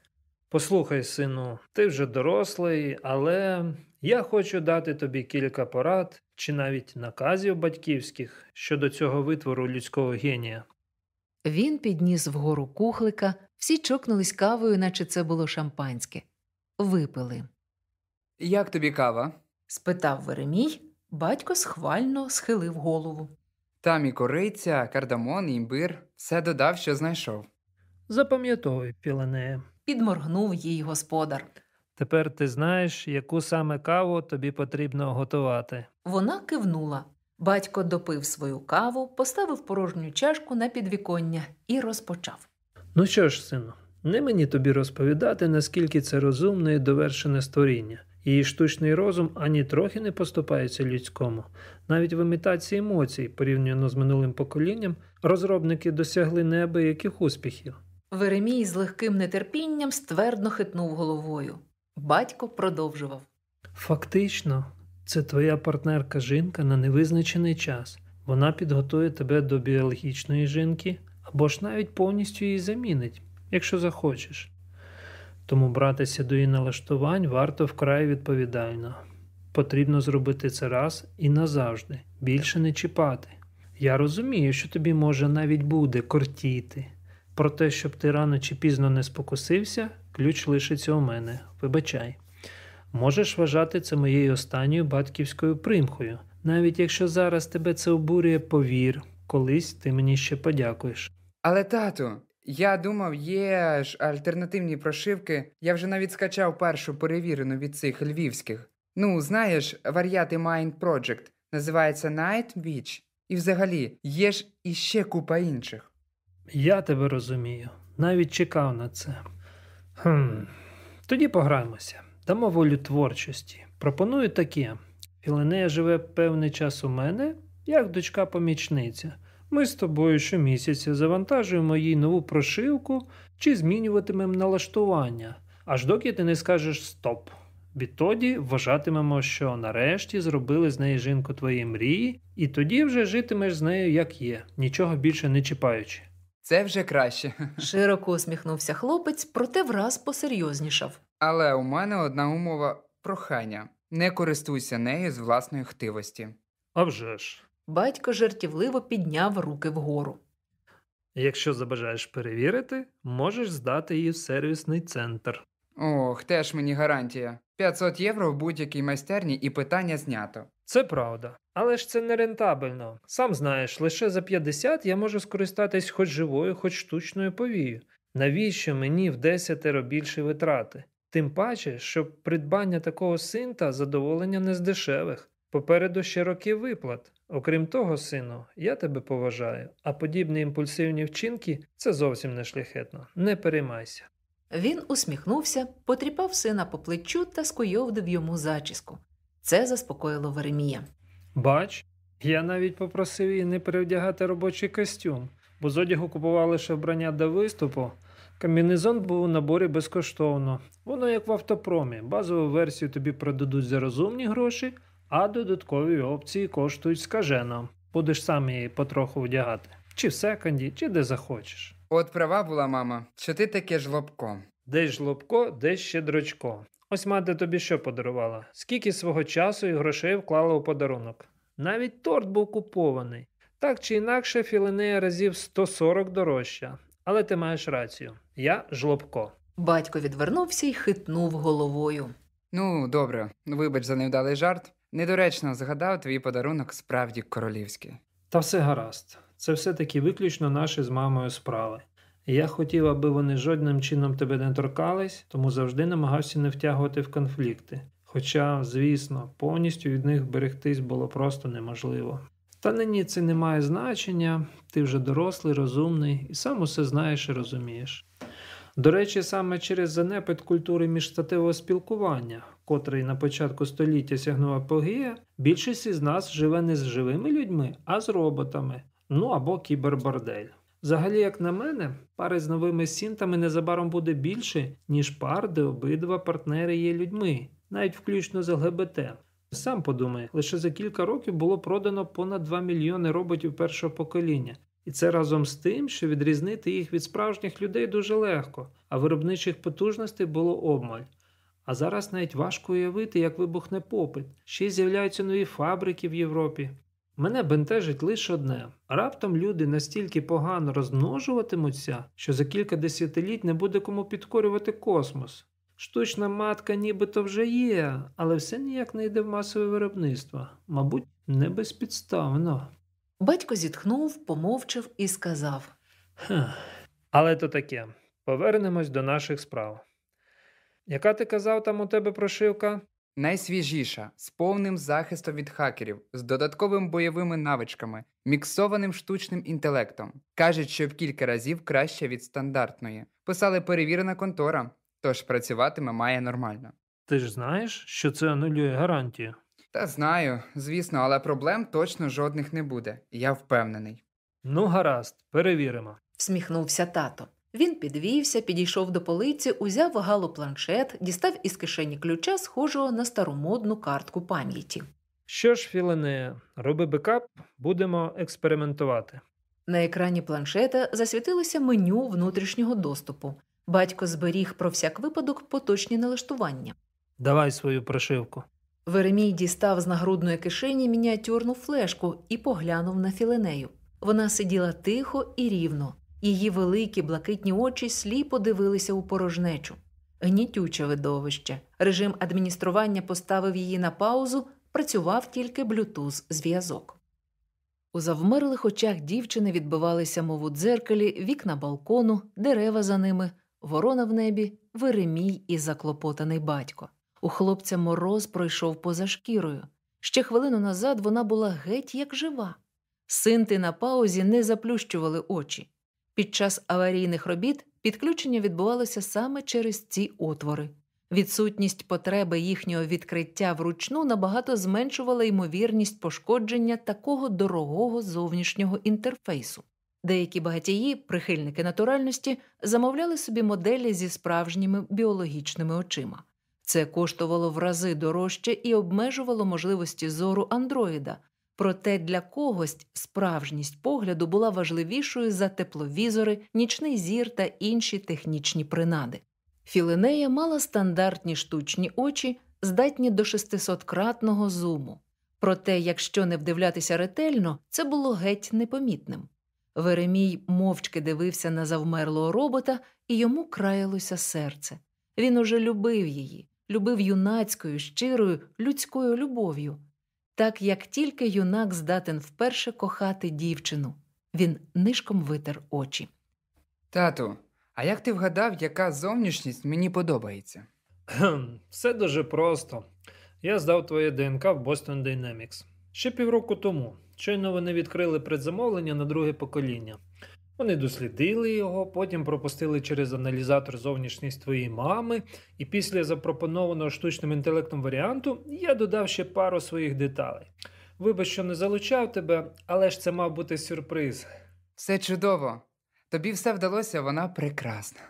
Послухай, сину, ти вже дорослий, але я хочу дати тобі кілька порад чи навіть наказів батьківських щодо цього витвору людського генія. Він підніс вгору кухлика, всі чокнулись кавою, наче це було шампанське. Випили. Як тобі кава? спитав Веремій, батько схвально схилив голову. Там і кориця, кардамон, і імбир. Все додав, що знайшов. Запам'ятовуй, Піленея. Підморгнув їй господар. Тепер ти знаєш, яку саме каву тобі потрібно готувати. Вона кивнула. Батько допив свою каву, поставив порожню чашку на підвіконня і розпочав. Ну що ж, сину, не мені тобі розповідати, наскільки це розумне і довершене створіння. Її штучний розум ані трохи не поступається людському. Навіть в імітації емоцій, порівняно з минулим поколінням, розробники досягли неабияких успіхів. Веремій з легким нетерпінням ствердно хитнув головою. Батько продовжував. Фактично, це твоя партнерка жінка на невизначений час. Вона підготує тебе до біологічної жінки або ж навіть повністю її замінить, якщо захочеш. Тому братися до її налаштувань варто вкрай відповідально. Потрібно зробити це раз і назавжди, більше не чіпати. Я розумію, що тобі може навіть буде кортіти. Про те, щоб ти рано чи пізно не спокусився, ключ лишиться у мене. Вибачай. Можеш вважати це моєю останньою батьківською примхою. Навіть якщо зараз тебе це обурює, повір, колись ти мені ще подякуєш. Але тату, я думав, є ж альтернативні прошивки. Я вже навіть скачав першу перевірену від цих львівських. Ну, знаєш, варіати Mind Project називається Night Witch. І взагалі, є ж іще купа інших. Я тебе розумію, навіть чекав на це. Хм. Тоді пограємося. Дамо волю творчості. Пропоную таке: Філенея живе певний час у мене, як дочка-помічниця. Ми з тобою щомісяця завантажуємо їй нову прошивку чи змінюватимемо налаштування, аж доки ти не скажеш стоп. Відтоді вважатимемо, що нарешті зробили з неї жінку твоєї мрії, і тоді вже житимеш з нею як є, нічого більше не чіпаючи. Це вже краще. Широко усміхнувся хлопець, проте враз посерйознішав. Але у мене одна умова прохання. Не користуйся нею з власної хтивості. А вже ж. Батько жартівливо підняв руки вгору. Якщо забажаєш перевірити, можеш здати її в сервісний центр. Ох, теж мені гарантія. 500 євро в будь-якій майстерні і питання знято. Це правда. Але ж це не рентабельно. Сам знаєш, лише за 50 я можу скористатись хоч живою, хоч штучною повією. Навіщо мені в десятеро більше витрати? Тим паче, що придбання такого синта задоволення не з дешевих. Попереду ще роки виплат. Окрім того, сину, я тебе поважаю, а подібні імпульсивні вчинки це зовсім не шляхетно. Не переймайся. Він усміхнувся, потріпав сина по плечу та скуйовдив йому зачіску. Це заспокоїло Веремія. Бач, я навіть попросив її не перевдягати робочий костюм, бо з одягу купував лише вбрання до виступу. Комбінезон був у наборі безкоштовно. Воно як в автопромі. Базову версію тобі продадуть за розумні гроші, а додаткові опції коштують скажено. Будеш сам її потроху вдягати. Чи в секонді, чи де захочеш. От права була мама, що ти таке жлобко. Десь жлобко, десь ще дрочко. Ось мати тобі що подарувала? Скільки свого часу і грошей вклала у подарунок? Навіть торт був купований. Так чи інакше, філенея разів 140 дорожча. Але ти маєш рацію. Я жлобко. Батько відвернувся і хитнув головою. Ну, добре, вибач за невдалий жарт. Недоречно згадав твій подарунок справді королівський. Та все гаразд. Це все-таки виключно наші з мамою справи. Я хотів, аби вони жодним чином тебе не торкались, тому завжди намагався не втягувати в конфлікти. Хоча, звісно, повністю від них берегтись було просто неможливо. Та нині це не має значення, ти вже дорослий, розумний і сам усе знаєш і розумієш. До речі, саме через занепад культури міжстатевого спілкування, котрий на початку століття сягнув апогея, більшість із нас живе не з живими людьми, а з роботами, ну або кібербордель. Взагалі, як на мене, пари з новими сінтами незабаром буде більше, ніж пар, де обидва партнери є людьми, навіть включно з ЛГБТ. Сам подумай, лише за кілька років було продано понад 2 мільйони роботів першого покоління. І це разом з тим, що відрізнити їх від справжніх людей дуже легко, а виробничих потужностей було обмаль. А зараз навіть важко уявити, як вибухне попит. Ще й з'являються нові фабрики в Європі. Мене бентежить лише одне: раптом люди настільки погано розмножуватимуться, що за кілька десятиліть не буде кому підкорювати космос. Штучна матка нібито вже є, але все ніяк не йде в масове виробництво. Мабуть, не безпідставно. Батько зітхнув, помовчав і сказав: Хех. Але то таке. Повернемось до наших справ. Яка ти казав там у тебе прошивка? Найсвіжіша, з повним захистом від хакерів, з додатковими бойовими навичками, міксованим штучним інтелектом. Кажуть, що в кілька разів краще від стандартної. Писали перевірена контора, тож працюватиме має нормально. Ти ж знаєш, що це анулює гарантію. Та знаю, звісно, але проблем точно жодних не буде, я впевнений. Ну, гаразд, перевіримо. всміхнувся тато. Він підвівся, підійшов до полиці, узяв галу планшет, дістав із кишені ключа, схожого на старомодну картку пам'яті. Що ж, Філенея, роби бекап, будемо експериментувати. На екрані планшета засвітилося меню внутрішнього доступу. Батько зберіг про всяк випадок поточні налаштування. Давай свою прошивку. Веремій дістав з нагрудної кишені мініатюрну флешку і поглянув на філенею. Вона сиділа тихо і рівно. Її великі блакитні очі сліпо дивилися у порожнечу. Гнітюче видовище. Режим адміністрування поставив її на паузу, працював тільки блютуз зв'язок. У завмерлих очах дівчини відбивалися, мов у дзеркалі, вікна балкону, дерева за ними, ворона в небі, Веремій і заклопотаний батько. У хлопця мороз пройшов поза шкірою. Ще хвилину назад вона була геть як жива. Синти на паузі не заплющували очі. Під час аварійних робіт підключення відбувалося саме через ці отвори. Відсутність потреби їхнього відкриття вручну набагато зменшувала ймовірність пошкодження такого дорогого зовнішнього інтерфейсу. Деякі багатії, прихильники натуральності, замовляли собі моделі зі справжніми біологічними очима. Це коштувало в рази дорожче і обмежувало можливості зору андроїда. Проте для когось справжність погляду була важливішою за тепловізори, нічний зір та інші технічні принади. Філинея мала стандартні штучні очі, здатні до 600-кратного зуму. Проте, якщо не вдивлятися ретельно, це було геть непомітним. Веремій мовчки дивився на завмерлого робота, і йому краялося серце. Він уже любив її, любив юнацькою, щирою, людською любов'ю. Так як тільки юнак здатен вперше кохати дівчину, він нишком витер очі. Тату, а як ти вгадав, яка зовнішність мені подобається? Все дуже просто. Я здав твоє ДНК в Boston Dynamics. Ще півроку тому. Щойно вони відкрили предзамовлення на друге покоління. Вони дослідили його, потім пропустили через аналізатор зовнішність твоєї мами, і після запропонованого штучним інтелектом варіанту я додав ще пару своїх деталей. Вибач, що не залучав тебе, але ж це мав бути сюрприз. Все чудово. Тобі все вдалося, вона прекрасна.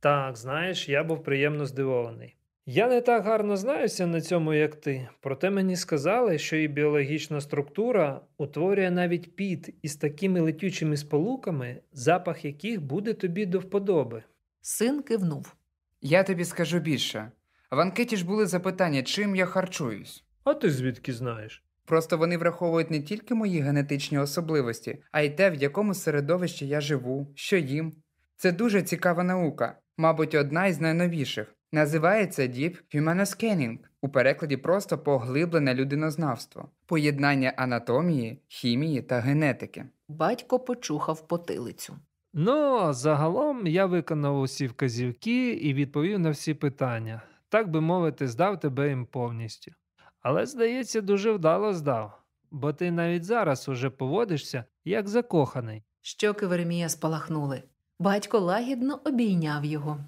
Так, знаєш, я був приємно здивований. Я не так гарно знаюся на цьому, як ти, проте мені сказали, що і біологічна структура утворює навіть під із такими летючими сполуками, запах яких буде тобі до вподоби. Син кивнув. Я тобі скажу більше. В анкеті ж були запитання, чим я харчуюсь. А ти звідки знаєш? Просто вони враховують не тільки мої генетичні особливості, а й те, в якому середовищі я живу, що їм. Це дуже цікава наука, мабуть, одна із найновіших. Називається Deep Human Scanning, у перекладі просто поглиблене людинознавство, поєднання анатомії, хімії та генетики. Батько почухав потилицю. Ну, загалом я виконав усі вказівки і відповів на всі питання. Так би мовити, здав тебе їм повністю. Але, здається, дуже вдало здав, бо ти навіть зараз уже поводишся як закоханий. Щоки Веремія спалахнули. Батько лагідно обійняв його.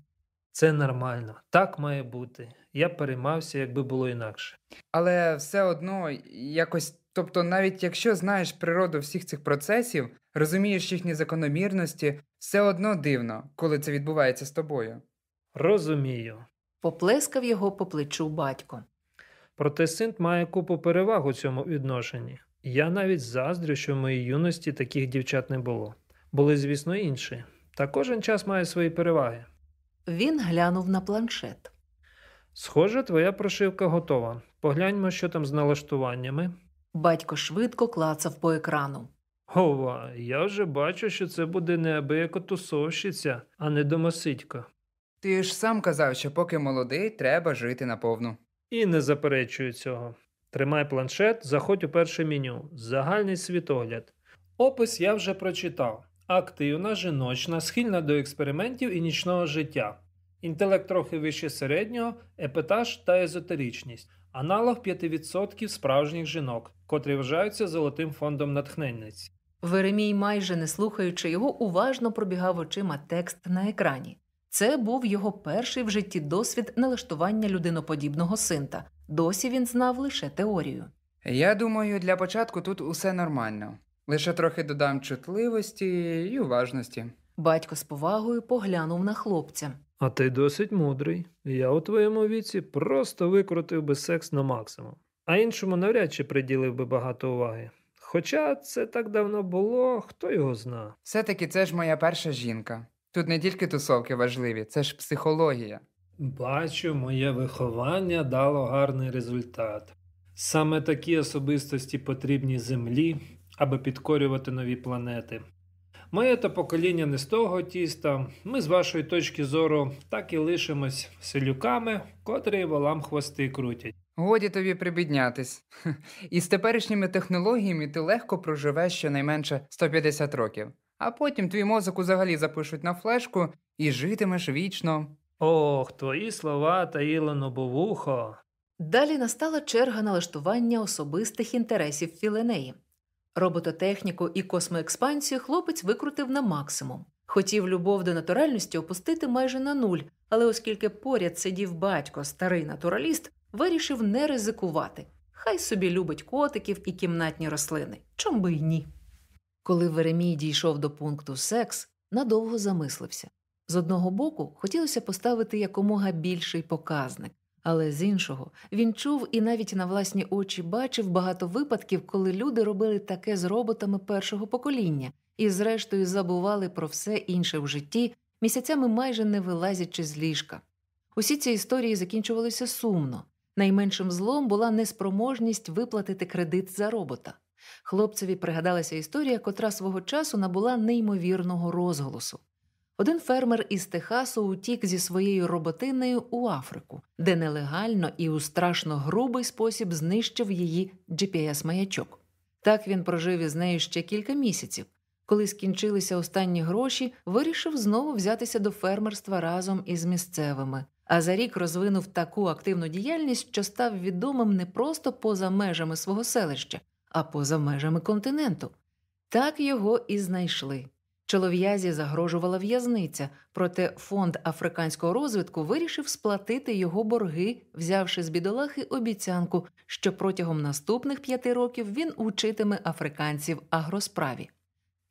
Це нормально, так має бути. Я переймався, якби було інакше. Але все одно якось, тобто, навіть якщо знаєш природу всіх цих процесів, розумієш їхні закономірності, все одно дивно, коли це відбувається з тобою. Розумію. Поплескав його по плечу батько. Проте синт має купу переваг у цьому відношенні. Я навіть заздрю, що в моїй юності таких дівчат не було. Були, звісно, інші. Та кожен час має свої переваги. Він глянув на планшет. Схоже, твоя прошивка готова. Погляньмо, що там з налаштуваннями. Батько швидко клацав по екрану. Ова, я вже бачу, що це буде неабияка тусовщиця, а не домосидька. Ти ж сам казав, що поки молодий, треба жити наповну. І не заперечую цього. Тримай планшет, заходь у перше меню. Загальний світогляд. Опис я вже прочитав. Активна, жіночна, схильна до експериментів і нічного життя. Інтелект трохи вище середнього, епатаж та езотеричність. Аналог 5% справжніх жінок, котрі вважаються золотим фондом натхненниць. Веремій, майже не слухаючи його, уважно пробігав очима текст на екрані. Це був його перший в житті досвід налаштування людиноподібного синта. Досі він знав лише теорію. Я думаю, для початку тут усе нормально. Лише трохи додам чутливості і уважності. Батько з повагою поглянув на хлопця. А ти досить мудрий. Я у твоєму віці просто викрутив би секс на максимум, а іншому навряд чи приділив би багато уваги. Хоча це так давно було, хто його зна. Все-таки це ж моя перша жінка. Тут не тільки тусовки важливі, це ж психологія. Бачу, моє виховання дало гарний результат. Саме такі особистості потрібні землі, аби підкорювати нові планети. Моє то покоління не з того тіста. Ми з вашої точки зору так і лишимось селюками, котрі волам хвости крутять. Годі тобі прибіднятись. І з теперішніми технологіями ти легко проживеш щонайменше 150 років, а потім твій мозок взагалі запишуть на флешку і житимеш вічно. Ох, твої слова таїли нобовухо. Далі настала черга налаштування особистих інтересів Філенеї. Робототехніку і космоекспансію хлопець викрутив на максимум. Хотів любов до натуральності опустити майже на нуль, але оскільки поряд сидів батько, старий натураліст, вирішив не ризикувати. Хай собі любить котиків і кімнатні рослини. Чом би й ні. Коли Веремій дійшов до пункту секс, надовго замислився. З одного боку, хотілося поставити якомога більший показник, але з іншого він чув і навіть на власні очі бачив багато випадків, коли люди робили таке з роботами першого покоління і, зрештою, забували про все інше в житті, місяцями майже не вилазячи з ліжка. Усі ці історії закінчувалися сумно. Найменшим злом була неспроможність виплатити кредит за робота. Хлопцеві пригадалася історія, котра свого часу набула неймовірного розголосу. Один фермер із Техасу утік зі своєю роботиною у Африку, де нелегально і у страшно грубий спосіб знищив її GPS-маячок. Так він прожив із нею ще кілька місяців. Коли скінчилися останні гроші, вирішив знову взятися до фермерства разом із місцевими. А за рік розвинув таку активну діяльність, що став відомим не просто поза межами свого селища, а поза межами континенту. Так його і знайшли. Чолов'язі загрожувала в'язниця, проте фонд африканського розвитку вирішив сплатити його борги, взявши з бідолахи обіцянку, що протягом наступних п'яти років він учитиме африканців агросправі.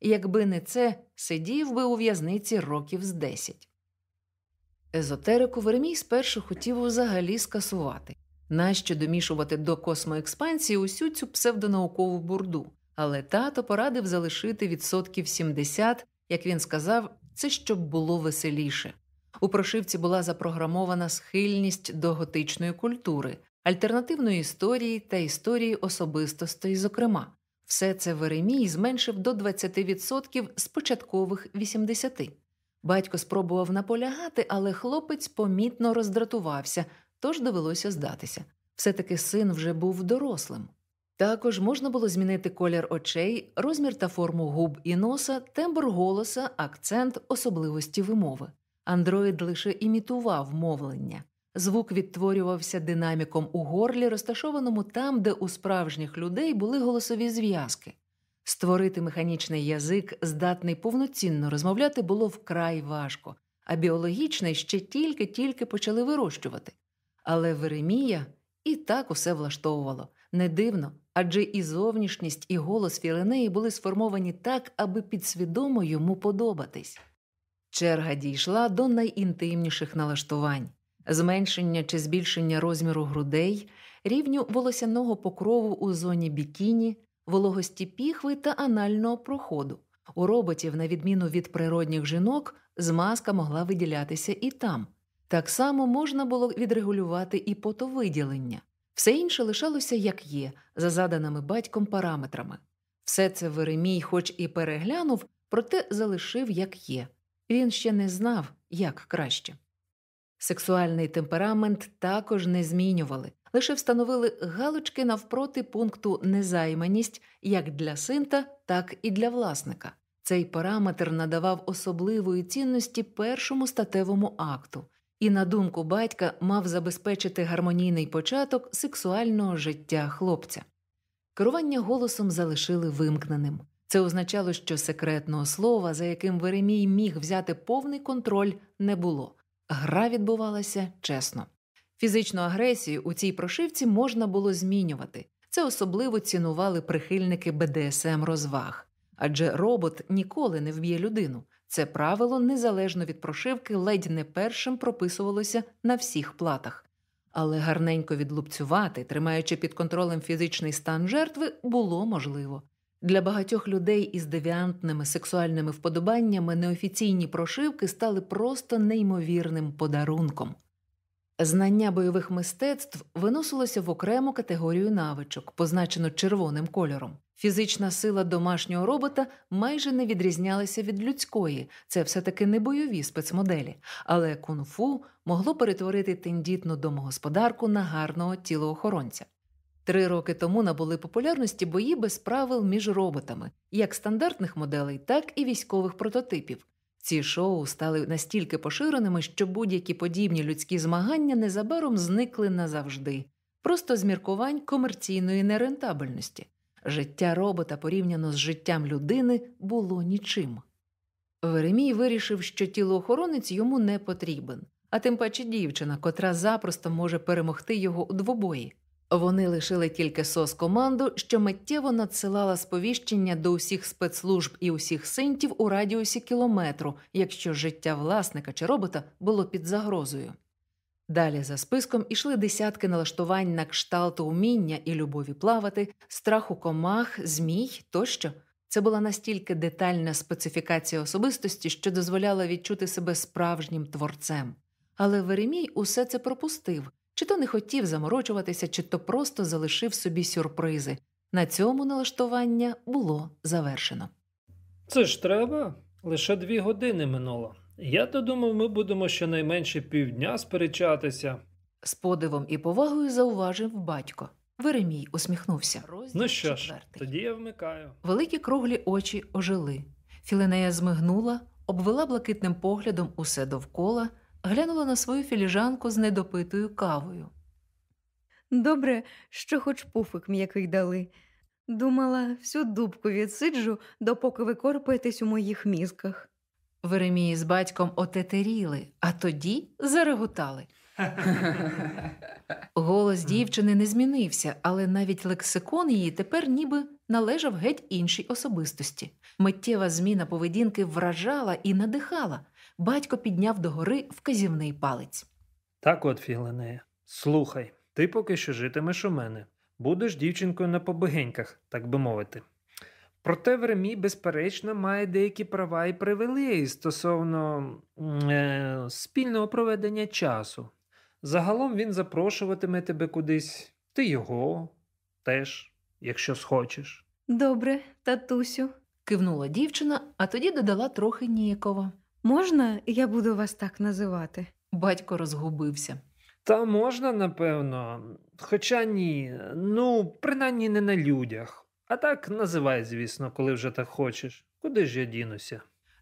Якби не це, сидів би у в'язниці років з десять. Езотерику Веремій спершу хотів взагалі скасувати. Нащо домішувати до космоекспансії усю цю псевдонаукову бурду? Але тато порадив залишити відсотків 70, як він сказав, це щоб було веселіше. У прошивці була запрограмована схильність до готичної культури, альтернативної історії та історії особистостей, зокрема. Все це Веремій зменшив до 20% з початкових 80%. Батько спробував наполягати, але хлопець помітно роздратувався, тож довелося здатися. Все-таки син вже був дорослим. Також можна було змінити колір очей, розмір та форму губ і носа, тембр голоса, акцент, особливості вимови. Андроїд лише імітував мовлення. Звук відтворювався динаміком у горлі, розташованому там, де у справжніх людей були голосові зв'язки. Створити механічний язик, здатний повноцінно розмовляти, було вкрай важко, а біологічний ще тільки-тільки почали вирощувати. Але Веремія і так усе влаштовувало. Не дивно, адже і зовнішність, і голос Філенеї були сформовані так, аби підсвідомо йому подобатись. Черга дійшла до найінтимніших налаштувань зменшення чи збільшення розміру грудей, рівню волосяного покрову у зоні бікіні, вологості піхви та анального проходу. У роботів, на відміну від природних жінок, змазка могла виділятися і там. Так само можна було відрегулювати і потовиділення. Все інше лишалося як є, за заданими батьком параметрами. Все це Веремій, хоч і переглянув, проте залишив як є. Він ще не знав, як краще. Сексуальний темперамент також не змінювали, лише встановили галочки навпроти пункту незайманість як для синта, так і для власника. Цей параметр надавав особливої цінності першому статевому акту і, на думку батька, мав забезпечити гармонійний початок сексуального життя хлопця. Керування голосом залишили вимкненим. Це означало, що секретного слова, за яким Веремій міг взяти повний контроль, не було. Гра відбувалася чесно. Фізичну агресію у цій прошивці можна було змінювати. Це особливо цінували прихильники БДСМ розваг. Адже робот ніколи не вб'є людину. Це правило, незалежно від прошивки, ледь не першим прописувалося на всіх платах. Але гарненько відлупцювати, тримаючи під контролем фізичний стан жертви, було можливо. Для багатьох людей із девіантними сексуальними вподобаннями неофіційні прошивки стали просто неймовірним подарунком. Знання бойових мистецтв виносилося в окрему категорію навичок, позначену червоним кольором. Фізична сила домашнього робота майже не відрізнялася від людської, це все-таки не бойові спецмоделі, але кунг-фу могло перетворити тендітну домогосподарку на гарного тілоохоронця. Три роки тому набули популярності бої без правил між роботами, як стандартних моделей, так і військових прототипів. Ці шоу стали настільки поширеними, що будь-які подібні людські змагання незабаром зникли назавжди, просто з міркувань комерційної нерентабельності. Життя робота порівняно з життям людини було нічим. Веремій вирішив, що тілоохоронець йому не потрібен, а тим паче дівчина, котра запросто може перемогти його у двобої. Вони лишили тільки сос команду, що миттєво надсилала сповіщення до усіх спецслужб і усіх синтів у радіусі кілометру, якщо життя власника чи робота було під загрозою. Далі за списком ішли десятки налаштувань на кшталт уміння і любові плавати, страху комах, змій тощо. Це була настільки детальна специфікація особистості, що дозволяла відчути себе справжнім творцем. Але Веремій усе це пропустив, чи то не хотів заморочуватися, чи то просто залишив собі сюрпризи. На цьому налаштування було завершено. Це ж треба. Лише дві години минуло. Я то думав, ми будемо щонайменше півдня сперечатися. З подивом і повагою зауважив батько. Веремій усміхнувся. Ну що ж, тоді я вмикаю. Великі круглі очі ожили. Філінея змигнула, обвела блакитним поглядом усе довкола, глянула на свою філіжанку з недопитою кавою. Добре, що хоч пуфик м'який дали. Думала, всю дубку відсиджу, допоки ви корпаєтесь у моїх мізках. Веремії з батьком отетеріли, а тоді зареготали. Голос дівчини не змінився, але навіть лексикон її тепер ніби належав геть іншій особистості. Миттєва зміна поведінки вражала і надихала. Батько підняв догори вказівний палець. Так от, Філенея, слухай, ти поки що житимеш у мене. Будеш дівчинкою на побигеньках, так би мовити. Проте Веремій, безперечно, має деякі права і привілеї стосовно е, спільного проведення часу. Загалом він запрошуватиме тебе кудись, ти його теж, якщо схочеш. Добре, татусю. Кивнула дівчина, а тоді додала трохи ніяково. Можна я буду вас так називати? Батько розгубився. Та можна, напевно. Хоча ні. Ну, принаймні не на людях. А так називай, звісно, коли вже так хочеш. Куди ж я дінуся?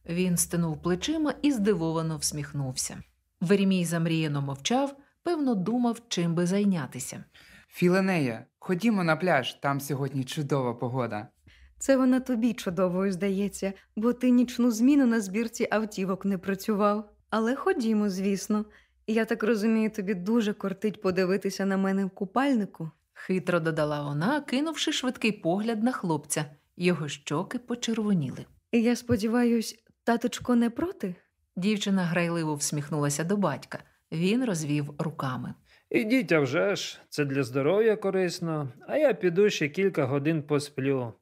Він стинув плечима і здивовано всміхнувся. Веремій замріяно мовчав, певно, думав, чим би зайнятися. Філенея, ходімо на пляж, там сьогодні чудова погода. Це вона тобі чудовою здається, бо ти нічну зміну на збірці автівок не працював. Але ходімо, звісно. Я так розумію, тобі дуже кортить подивитися на мене в купальнику. Хитро додала вона, кинувши швидкий погляд на хлопця. Його щоки почервоніли. Я сподіваюсь, таточко не проти? Дівчина грайливо всміхнулася до батька. Він розвів руками. Ідіть, а вже ж, це для здоров'я корисно, а я піду ще кілька годин посплю.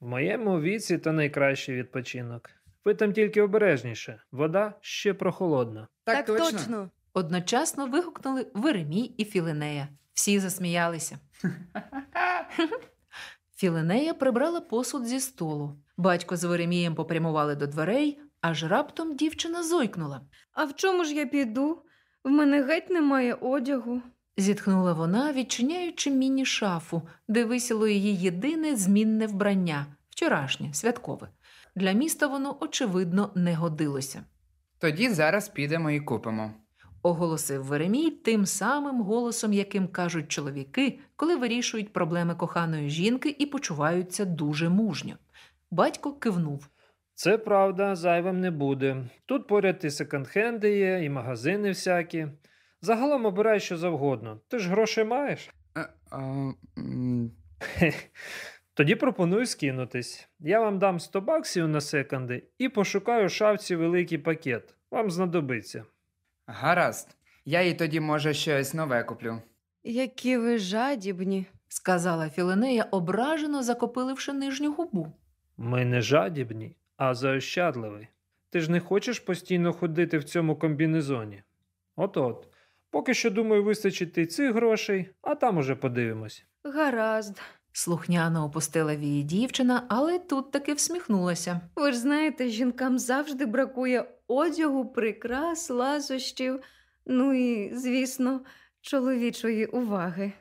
В моєму віці то найкращий відпочинок. Ви там тільки обережніше, вода ще прохолодна. Так, точно. Одночасно вигукнули Веремій і Філинея. Всі засміялися. Філинея прибрала посуд зі столу. Батько з Веремієм попрямували до дверей, аж раптом дівчина зойкнула. А в чому ж я піду? В мене геть немає одягу. Зітхнула вона, відчиняючи міні-шафу, де висіло її єдине змінне вбрання вчорашнє, святкове. Для міста воно, очевидно, не годилося. Тоді зараз підемо і купимо. Оголосив Веремій тим самим голосом, яким кажуть чоловіки, коли вирішують проблеми коханої жінки і почуваються дуже мужньо. Батько кивнув. Це правда, зайвим не буде. Тут поряд і секонд-хенди є, і магазини всякі. Загалом обирай що завгодно. Ти ж грошей маєш? Е. Тоді пропоную скинутись. Я вам дам 100 баксів на секонди і пошукаю в шафці великий пакет. Вам знадобиться. Гаразд. Я їй тоді, може, щось нове куплю. Які ви жадібні. сказала Філинея, ображено закопиливши нижню губу. Ми не жадібні, а заощадливі. Ти ж не хочеш постійно ходити в цьому комбінезоні? От-от. Поки що, думаю, вистачить і цих грошей, а там уже подивимось. Гаразд. Слухняно опустила вії дівчина, але тут таки всміхнулася. Ви ж знаєте, жінкам завжди бракує одягу, прикрас, ласощів, ну і, звісно, чоловічої уваги.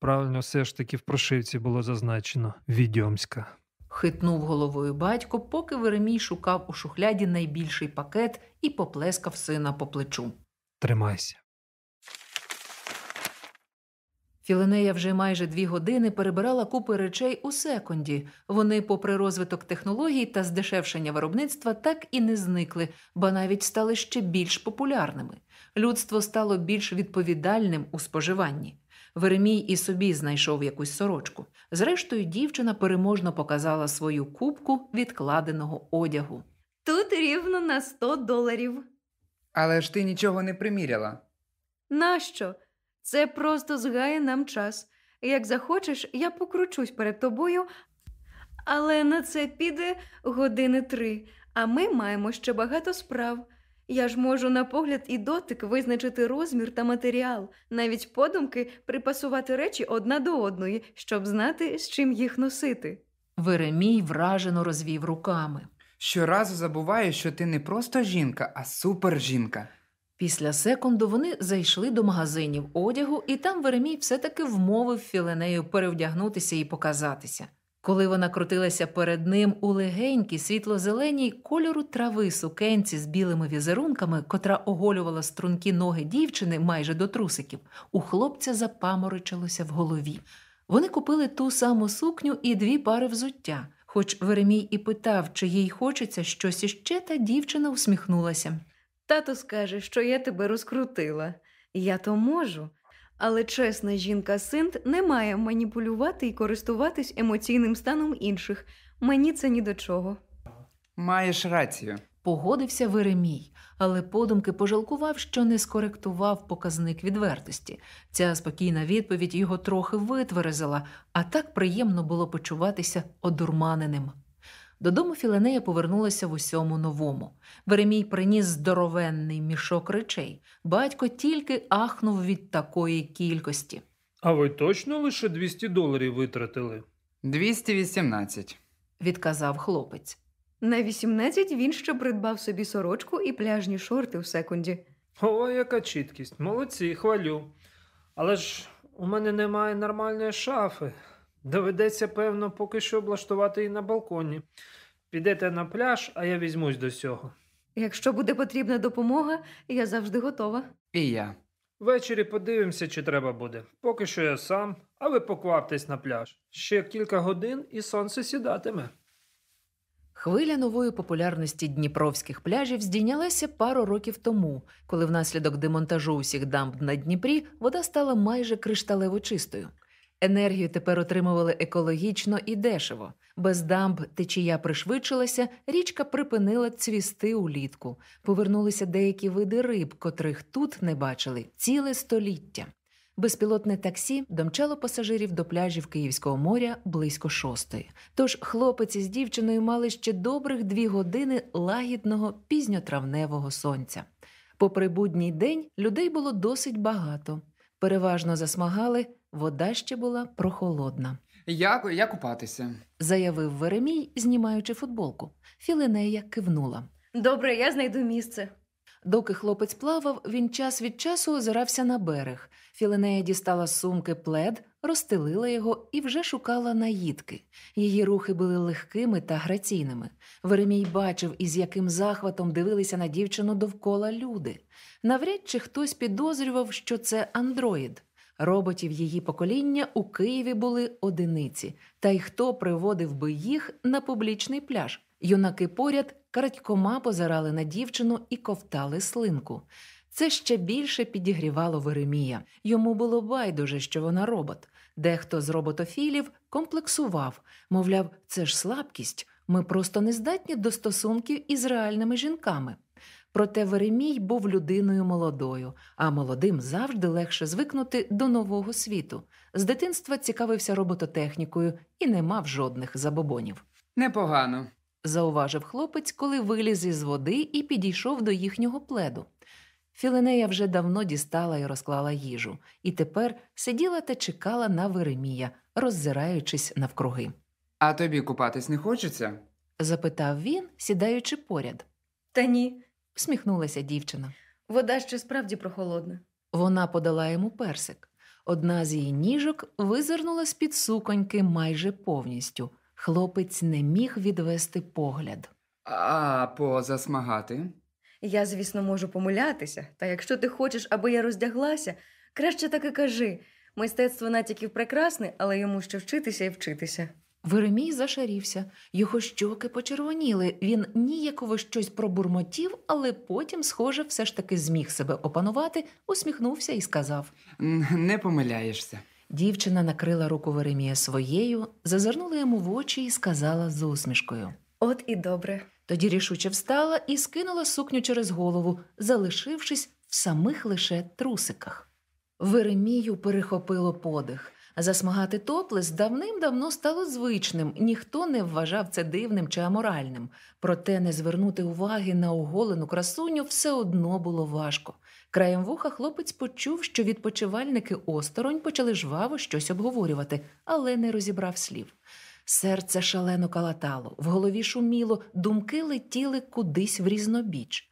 Правильно, все ж таки в прошивці було зазначено відьомська. Хитнув головою батько, поки Веремій шукав у шухляді найбільший пакет і поплескав сина по плечу. Тримайся. Філинея вже майже дві години перебирала купи речей у секонді. Вони, попри розвиток технологій та здешевшення виробництва, так і не зникли, ба навіть стали ще більш популярними. Людство стало більш відповідальним у споживанні. Веремій і собі знайшов якусь сорочку. Зрештою, дівчина переможно показала свою кубку відкладеного одягу. Тут рівно на 100 доларів. Але ж ти нічого не приміряла. Нащо? Це просто згає нам час. Як захочеш, я покручусь перед тобою, але на це піде години три, а ми маємо ще багато справ. Я ж можу на погляд і дотик визначити розмір та матеріал, навіть подумки припасувати речі одна до одної, щоб знати, з чим їх носити. Веремій вражено розвів руками. Щоразу забуваю, що ти не просто жінка, а супержінка. Після секунду вони зайшли до магазинів одягу, і там Веремій все-таки вмовив Філенею перевдягнутися і показатися. Коли вона крутилася перед ним у легенькій світло-зеленій кольору трави сукенці з білими візерунками, котра оголювала стрункі ноги дівчини майже до трусиків, у хлопця запаморочилося в голові. Вони купили ту саму сукню і дві пари взуття. Хоч Веремій і питав, чи їй хочеться щось іще, та дівчина усміхнулася. Тато скаже, що я тебе розкрутила. Я то можу. Але чесна жінка синт не має маніпулювати і користуватись емоційним станом інших. Мені це ні до чого. Маєш рацію. Погодився Веремій, але подумки пожалкував, що не скоректував показник відвертості. Ця спокійна відповідь його трохи витверезила, а так приємно було почуватися одурманеним. Додому Філенея повернулася в усьому новому. Веремій приніс здоровенний мішок речей. Батько тільки ахнув від такої кількості. А ви точно лише 200 доларів витратили? 218. Відказав хлопець. На 18 він ще придбав собі сорочку і пляжні шорти в секунді. О, яка чіткість. Молодці, хвалю. Але ж у мене немає нормальної шафи. Доведеться, певно, поки що облаштувати її на балконі. Підете на пляж, а я візьмусь до цього. Якщо буде потрібна допомога, я завжди готова. І я. Ввечері подивимося, чи треба буде. Поки що я сам, а ви покваптесь на пляж. Ще кілька годин і сонце сідатиме. Хвиля нової популярності дніпровських пляжів здійнялася пару років тому, коли внаслідок демонтажу усіх дамб на Дніпрі вода стала майже кришталево чистою. Енергію тепер отримували екологічно і дешево. Без дамб течія пришвидшилася, річка припинила цвісти улітку. Повернулися деякі види риб, котрих тут не бачили ціле століття. Безпілотне таксі домчало пасажирів до пляжів Київського моря близько шостої. Тож хлопець із дівчиною мали ще добрих дві години лагідного пізньотравневого сонця. Попри будній день людей було досить багато. Переважно засмагали, вода ще була прохолодна, Я, я купатися. заявив Веремій, знімаючи футболку. Філинея кивнула. Добре, я знайду місце. Доки хлопець плавав, він час від часу озирався на берег. Філинея дістала з сумки плед, розстелила його і вже шукала наїдки. Її рухи були легкими та граційними. Веремій бачив, із яким захватом дивилися на дівчину довкола люди. Навряд чи хтось підозрював, що це андроїд. Роботів її покоління у Києві були одиниці, та й хто приводив би їх на публічний пляж. Юнаки поряд крадькома позирали на дівчину і ковтали слинку. Це ще більше підігрівало Веремія. Йому було байдуже, що вона робот. Дехто з роботофілів комплексував, мовляв, це ж слабкість. Ми просто не здатні до стосунків із реальними жінками. Проте Веремій був людиною молодою, а молодим завжди легше звикнути до нового світу. З дитинства цікавився робототехнікою і не мав жодних забобонів. Непогано. Зауважив хлопець, коли виліз із води і підійшов до їхнього пледу. Філинея вже давно дістала і розклала їжу, і тепер сиділа та чекала на Веремія, роззираючись навкруги. А тобі купатись не хочеться? Запитав він, сідаючи поряд. Та ні, Всміхнулася дівчина. вода ще справді прохолодна. Вона подала йому персик. Одна з її ніжок визирнула з-під суконьки майже повністю. Хлопець не міг відвести погляд. А позасмагати? Я, звісно, можу помилятися, та якщо ти хочеш, аби я роздяглася, краще так і кажи. Мистецтво натяків прекрасне, але йому ще вчитися і вчитися. Веремій зашарівся, його щоки почервоніли. Він ніяково щось пробурмотів, але потім, схоже, все ж таки зміг себе опанувати, усміхнувся і сказав. Не помиляєшся. Дівчина накрила руку Веремія своєю, зазирнула йому в очі і сказала з усмішкою. От і добре. Тоді рішуче встала і скинула сукню через голову, залишившись в самих лише трусиках. Веремію перехопило подих. Засмагати топлес давним-давно стало звичним, ніхто не вважав це дивним чи аморальним. Проте не звернути уваги на оголену красуню все одно було важко. Краєм вуха хлопець почув, що відпочивальники осторонь почали жваво щось обговорювати, але не розібрав слів. Серце шалено калатало, в голові шуміло, думки летіли кудись в різнобіч.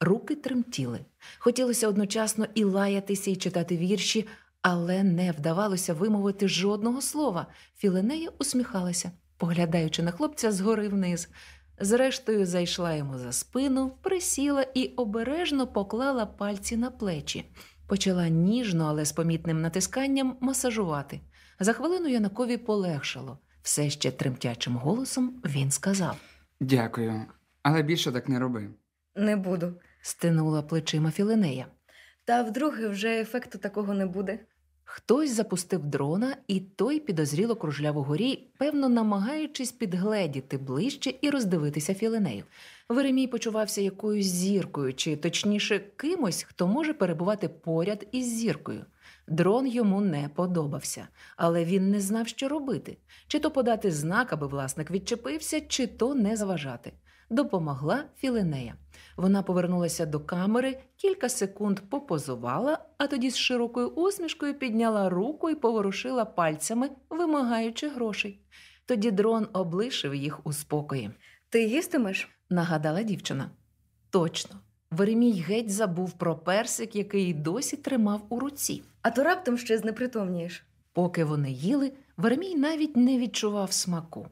Руки тремтіли. Хотілося одночасно і лаятися, і читати вірші, але не вдавалося вимовити жодного слова. Філенея усміхалася, поглядаючи на хлопця згори вниз. Зрештою, зайшла йому за спину, присіла і обережно поклала пальці на плечі. Почала ніжно, але з помітним натисканням масажувати. За хвилину Янакові полегшало. Все ще тремтячим голосом він сказав: Дякую. Але більше так не роби. Не буду. стинула плечима Філинея. Та вдруге вже ефекту такого не буде. Хтось запустив дрона, і той підозріло кружляв угорі, певно, намагаючись підгледіти ближче і роздивитися філинею. Веремій почувався якоюсь зіркою, чи точніше, кимось, хто може перебувати поряд із зіркою. Дрон йому не подобався, але він не знав, що робити: чи то подати знак, аби власник відчепився, чи то не заважати. Допомогла Філинея. Вона повернулася до камери, кілька секунд попозувала, а тоді з широкою усмішкою підняла руку і поворушила пальцями, вимагаючи грошей. Тоді дрон облишив їх у спокої. Ти їстимеш? нагадала дівчина. Точно, Веремій геть забув про персик, який й досі тримав у руці. А то раптом ще знепритомнієш. Поки вони їли, Веремій навіть не відчував смаку.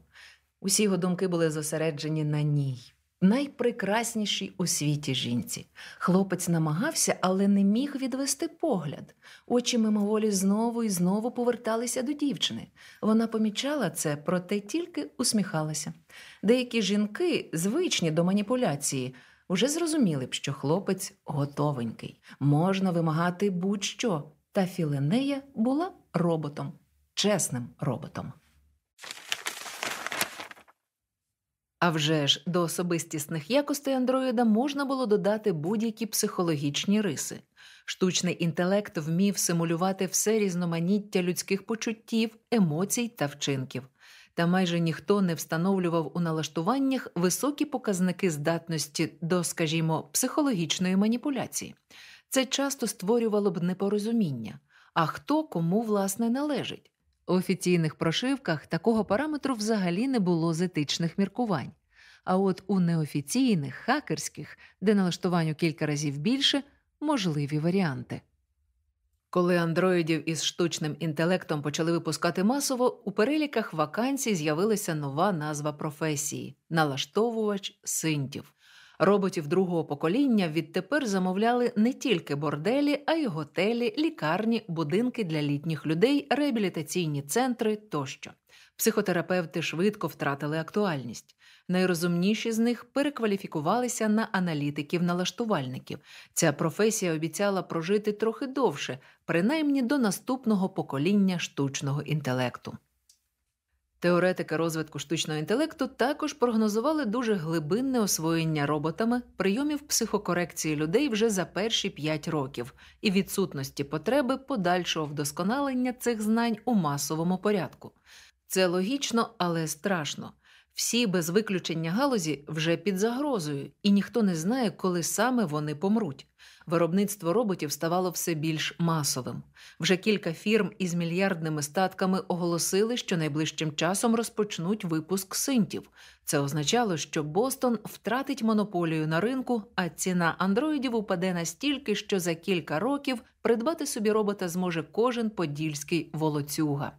Усі його думки були зосереджені на ній, найпрекраснішій у світі жінці. Хлопець намагався, але не міг відвести погляд. Очі мимоволі знову і знову поверталися до дівчини. Вона помічала це, проте тільки усміхалася. Деякі жінки, звичні до маніпуляції, уже зрозуміли б, що хлопець готовенький, можна вимагати будь-що. Та Філенея була роботом, чесним роботом. А вже ж до особистісних якостей андроїда можна було додати будь-які психологічні риси. Штучний інтелект вмів симулювати все різноманіття людських почуттів, емоцій та вчинків. Та майже ніхто не встановлював у налаштуваннях високі показники здатності до, скажімо, психологічної маніпуляції. Це часто створювало б непорозуміння. А хто кому власне належить? У офіційних прошивках такого параметру взагалі не було з етичних міркувань. А от у неофіційних, хакерських, де налаштувань у кілька разів більше, можливі варіанти. Коли андроїдів із штучним інтелектом почали випускати масово, у переліках вакансій з'явилася нова назва професії налаштовувач синтів. Роботів другого покоління відтепер замовляли не тільки борделі, а й готелі, лікарні, будинки для літніх людей, реабілітаційні центри тощо. Психотерапевти швидко втратили актуальність. Найрозумніші з них перекваліфікувалися на аналітиків-налаштувальників. Ця професія обіцяла прожити трохи довше, принаймні до наступного покоління штучного інтелекту. Теоретики розвитку штучного інтелекту також прогнозували дуже глибинне освоєння роботами прийомів психокорекції людей вже за перші п'ять років і відсутності потреби подальшого вдосконалення цих знань у масовому порядку. Це логічно, але страшно. Всі без виключення галузі вже під загрозою, і ніхто не знає, коли саме вони помруть. Виробництво роботів ставало все більш масовим. Вже кілька фірм із мільярдними статками оголосили, що найближчим часом розпочнуть випуск синтів. Це означало, що Бостон втратить монополію на ринку, а ціна андроїдів упаде настільки, що за кілька років придбати собі робота зможе кожен подільський волоцюга.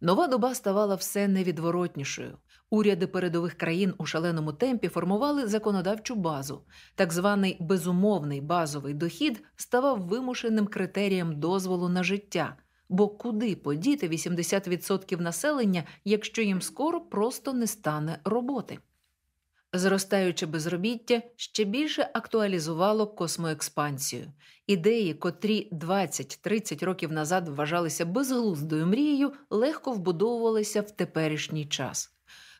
Нова доба ставала все невідворотнішою. Уряди передових країн у шаленому темпі формували законодавчу базу. Так званий безумовний базовий дохід ставав вимушеним критерієм дозволу на життя. Бо куди подіти 80% населення, якщо їм скоро просто не стане роботи? Зростаюче безробіття ще більше актуалізувало космоекспансію. Ідеї, котрі 20-30 років назад вважалися безглуздою мрією, легко вбудовувалися в теперішній час.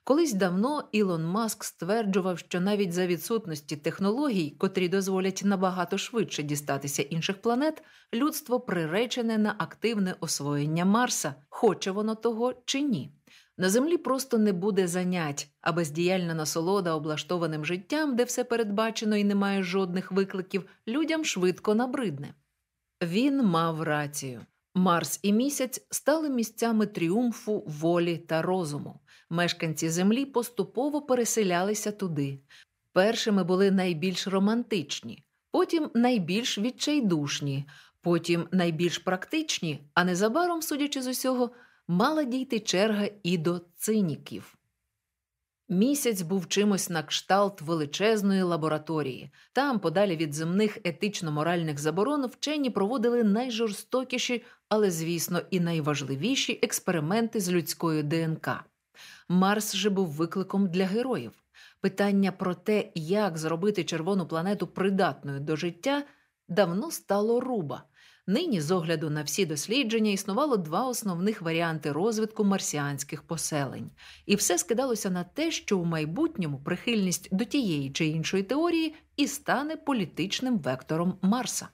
Колись давно Ілон Маск стверджував, що навіть за відсутності технологій, котрі дозволять набагато швидше дістатися інших планет, людство приречене на активне освоєння Марса, хоче воно того чи ні. На землі просто не буде занять, а бездіяльна насолода облаштованим життям, де все передбачено і немає жодних викликів, людям швидко набридне. Він мав рацію. Марс і місяць стали місцями тріумфу, волі та розуму. Мешканці Землі поступово переселялися туди. Першими були найбільш романтичні, потім найбільш відчайдушні, потім найбільш практичні, а незабаром, судячи з усього, мала дійти черга і до циніків. Місяць був чимось на кшталт величезної лабораторії. Там, подалі від земних етично-моральних заборон, вчені проводили найжорстокіші, але, звісно, і найважливіші експерименти з людською ДНК. Марс же був викликом для героїв. Питання про те, як зробити червону планету придатною до життя, давно стало руба. Нині, з огляду на всі дослідження, існувало два основних варіанти розвитку марсіанських поселень, і все скидалося на те, що у майбутньому прихильність до тієї чи іншої теорії і стане політичним вектором Марса.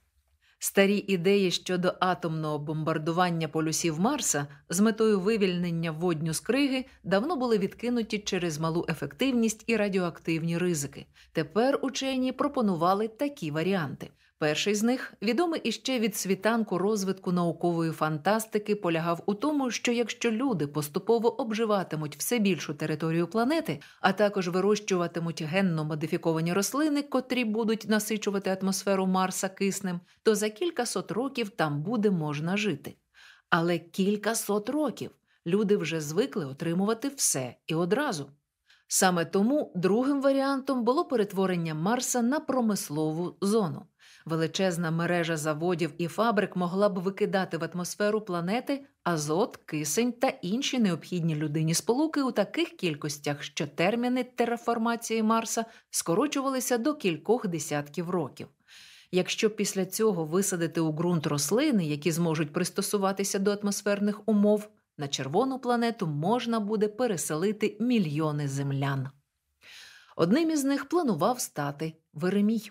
Старі ідеї щодо атомного бомбардування полюсів Марса з метою вивільнення водню з криги давно були відкинуті через малу ефективність і радіоактивні ризики. Тепер учені пропонували такі варіанти. Перший з них, відомий іще від світанку розвитку наукової фантастики, полягав у тому, що якщо люди поступово обживатимуть все більшу територію планети, а також вирощуватимуть генно модифіковані рослини, котрі будуть насичувати атмосферу Марса киснем, то за кілька сот років там буде можна жити. Але кілька сот років люди вже звикли отримувати все і одразу. Саме тому другим варіантом було перетворення Марса на промислову зону. Величезна мережа заводів і фабрик могла б викидати в атмосферу планети азот, кисень та інші необхідні людині сполуки у таких кількостях, що терміни тераформації Марса скорочувалися до кількох десятків років. Якщо після цього висадити у ґрунт рослини, які зможуть пристосуватися до атмосферних умов, на червону планету можна буде переселити мільйони землян. Одним із них планував стати Веремій.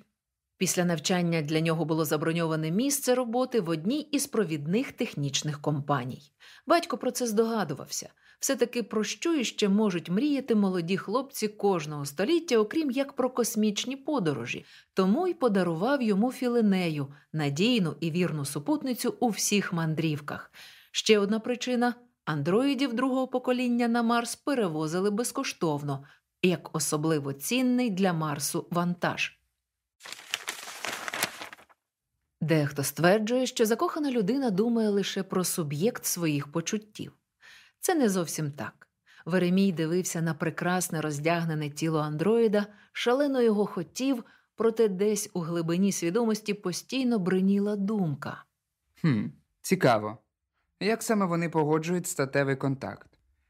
Після навчання для нього було заброньоване місце роботи в одній із провідних технічних компаній. Батько про це здогадувався. Все-таки про що іще можуть мріяти молоді хлопці кожного століття, окрім як про космічні подорожі, тому й подарував йому філинею, надійну і вірну супутницю у всіх мандрівках. Ще одна причина андроїдів другого покоління на Марс перевозили безкоштовно, як особливо цінний для Марсу вантаж. Дехто стверджує, що закохана людина думає лише про суб'єкт своїх почуттів. Це не зовсім так. Веремій дивився на прекрасне роздягнене тіло андроїда, шалено його хотів, проте десь у глибині свідомості постійно бриніла думка. Хм, цікаво. Як саме вони погоджують статевий контакт?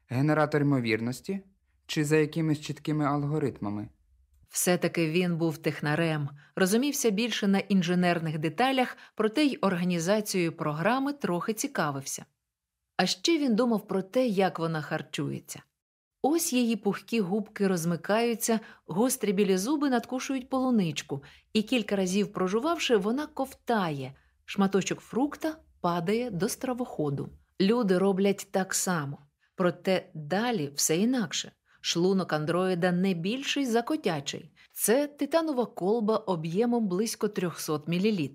Генератор ймовірності? Чи за якимись чіткими алгоритмами? Все-таки він був технарем, розумівся більше на інженерних деталях, проте й організацією програми трохи цікавився. А ще він думав про те, як вона харчується. Ось її пухкі губки розмикаються, гострі білі зуби надкушують полуничку, і кілька разів прожувавши, вона ковтає, шматочок фрукта падає до стравоходу. Люди роблять так само, проте далі все інакше. Шлунок андроїда не більший за котячий. Це титанова колба об'ємом близько 300 мл.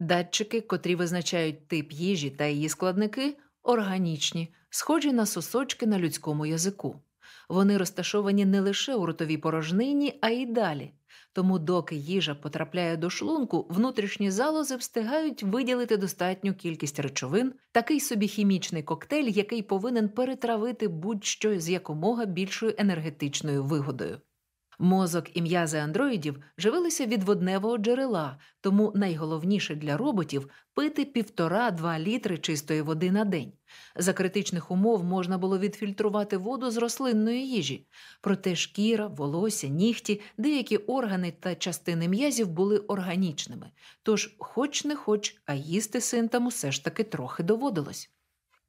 Датчики, котрі визначають тип їжі та її складники, органічні, схожі на сосочки на людському язику. Вони розташовані не лише у ротовій порожнині, а й далі. Тому, доки їжа потрапляє до шлунку, внутрішні залози встигають виділити достатню кількість речовин, такий собі хімічний коктейль, який повинен перетравити будь-що з якомога більшою енергетичною вигодою. Мозок і м'язи андроїдів живилися від водневого джерела, тому найголовніше для роботів пити півтора-два літри чистої води на день. За критичних умов можна було відфільтрувати воду з рослинної їжі, проте шкіра, волосся, нігті, деякі органи та частини м'язів були органічними. Тож, хоч не хоч, а їсти синтам усе ж таки трохи доводилось.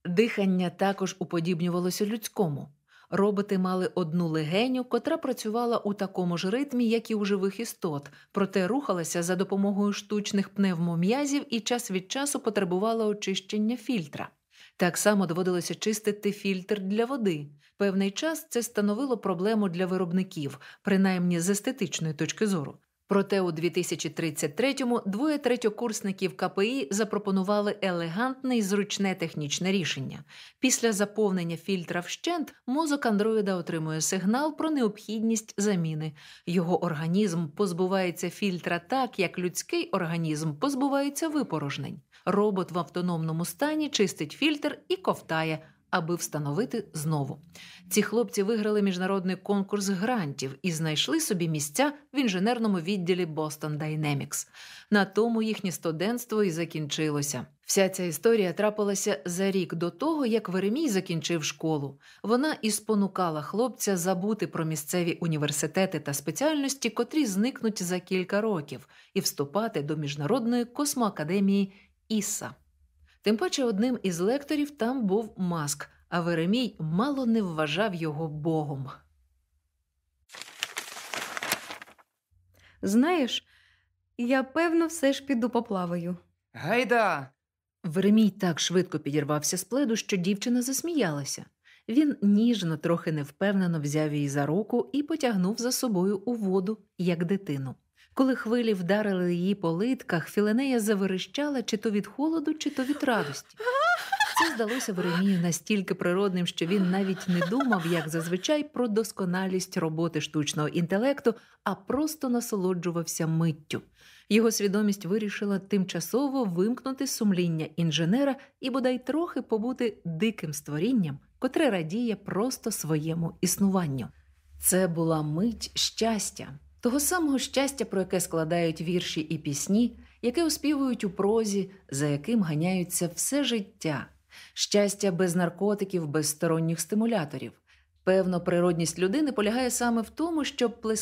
Дихання також уподібнювалося людському. Роботи мали одну легеню, котра працювала у такому ж ритмі, як і у живих істот, проте рухалася за допомогою штучних пневмом'язів і час від часу потребувала очищення фільтра. Так само доводилося чистити фільтр для води. Певний час це становило проблему для виробників, принаймні з естетичної точки зору. Проте у 2033-му двоє третьокурсників КПІ запропонували елегантне і зручне технічне рішення. Після заповнення фільтра вщент мозок андроїда отримує сигнал про необхідність заміни. Його організм позбувається фільтра так, як людський організм позбувається випорожнень. Робот в автономному стані чистить фільтр і ковтає аби встановити знову. Ці хлопці виграли міжнародний конкурс грантів і знайшли собі місця в інженерному відділі Boston Dynamics. На тому їхнє студентство і закінчилося. Вся ця історія трапилася за рік до того, як Веремій закінчив школу. Вона і спонукала хлопця забути про місцеві університети та спеціальності, котрі зникнуть за кілька років, і вступати до міжнародної космоакадемії Іса. Тим паче одним із лекторів там був Маск, а Веремій мало не вважав його богом. Знаєш, я певно все ж піду поплаваю. Гайда! Веремій так швидко підірвався з пледу, що дівчина засміялася. Він ніжно, трохи невпевнено взяв її за руку і потягнув за собою у воду, як дитину. Коли хвилі вдарили її по литках, Філенея заверещала чи то від холоду, чи то від радості. Це здалося Веремію настільки природним, що він навіть не думав, як зазвичай, про досконалість роботи штучного інтелекту, а просто насолоджувався миттю. Його свідомість вирішила тимчасово вимкнути сумління інженера і бодай трохи побути диким створінням, котре радіє просто своєму існуванню. Це була мить щастя, того самого щастя, про яке складають вірші і пісні, яке оспівують у прозі, за яким ганяються все життя, щастя без наркотиків, без сторонніх стимуляторів. Певно, природність людини полягає саме в тому, щоб плескати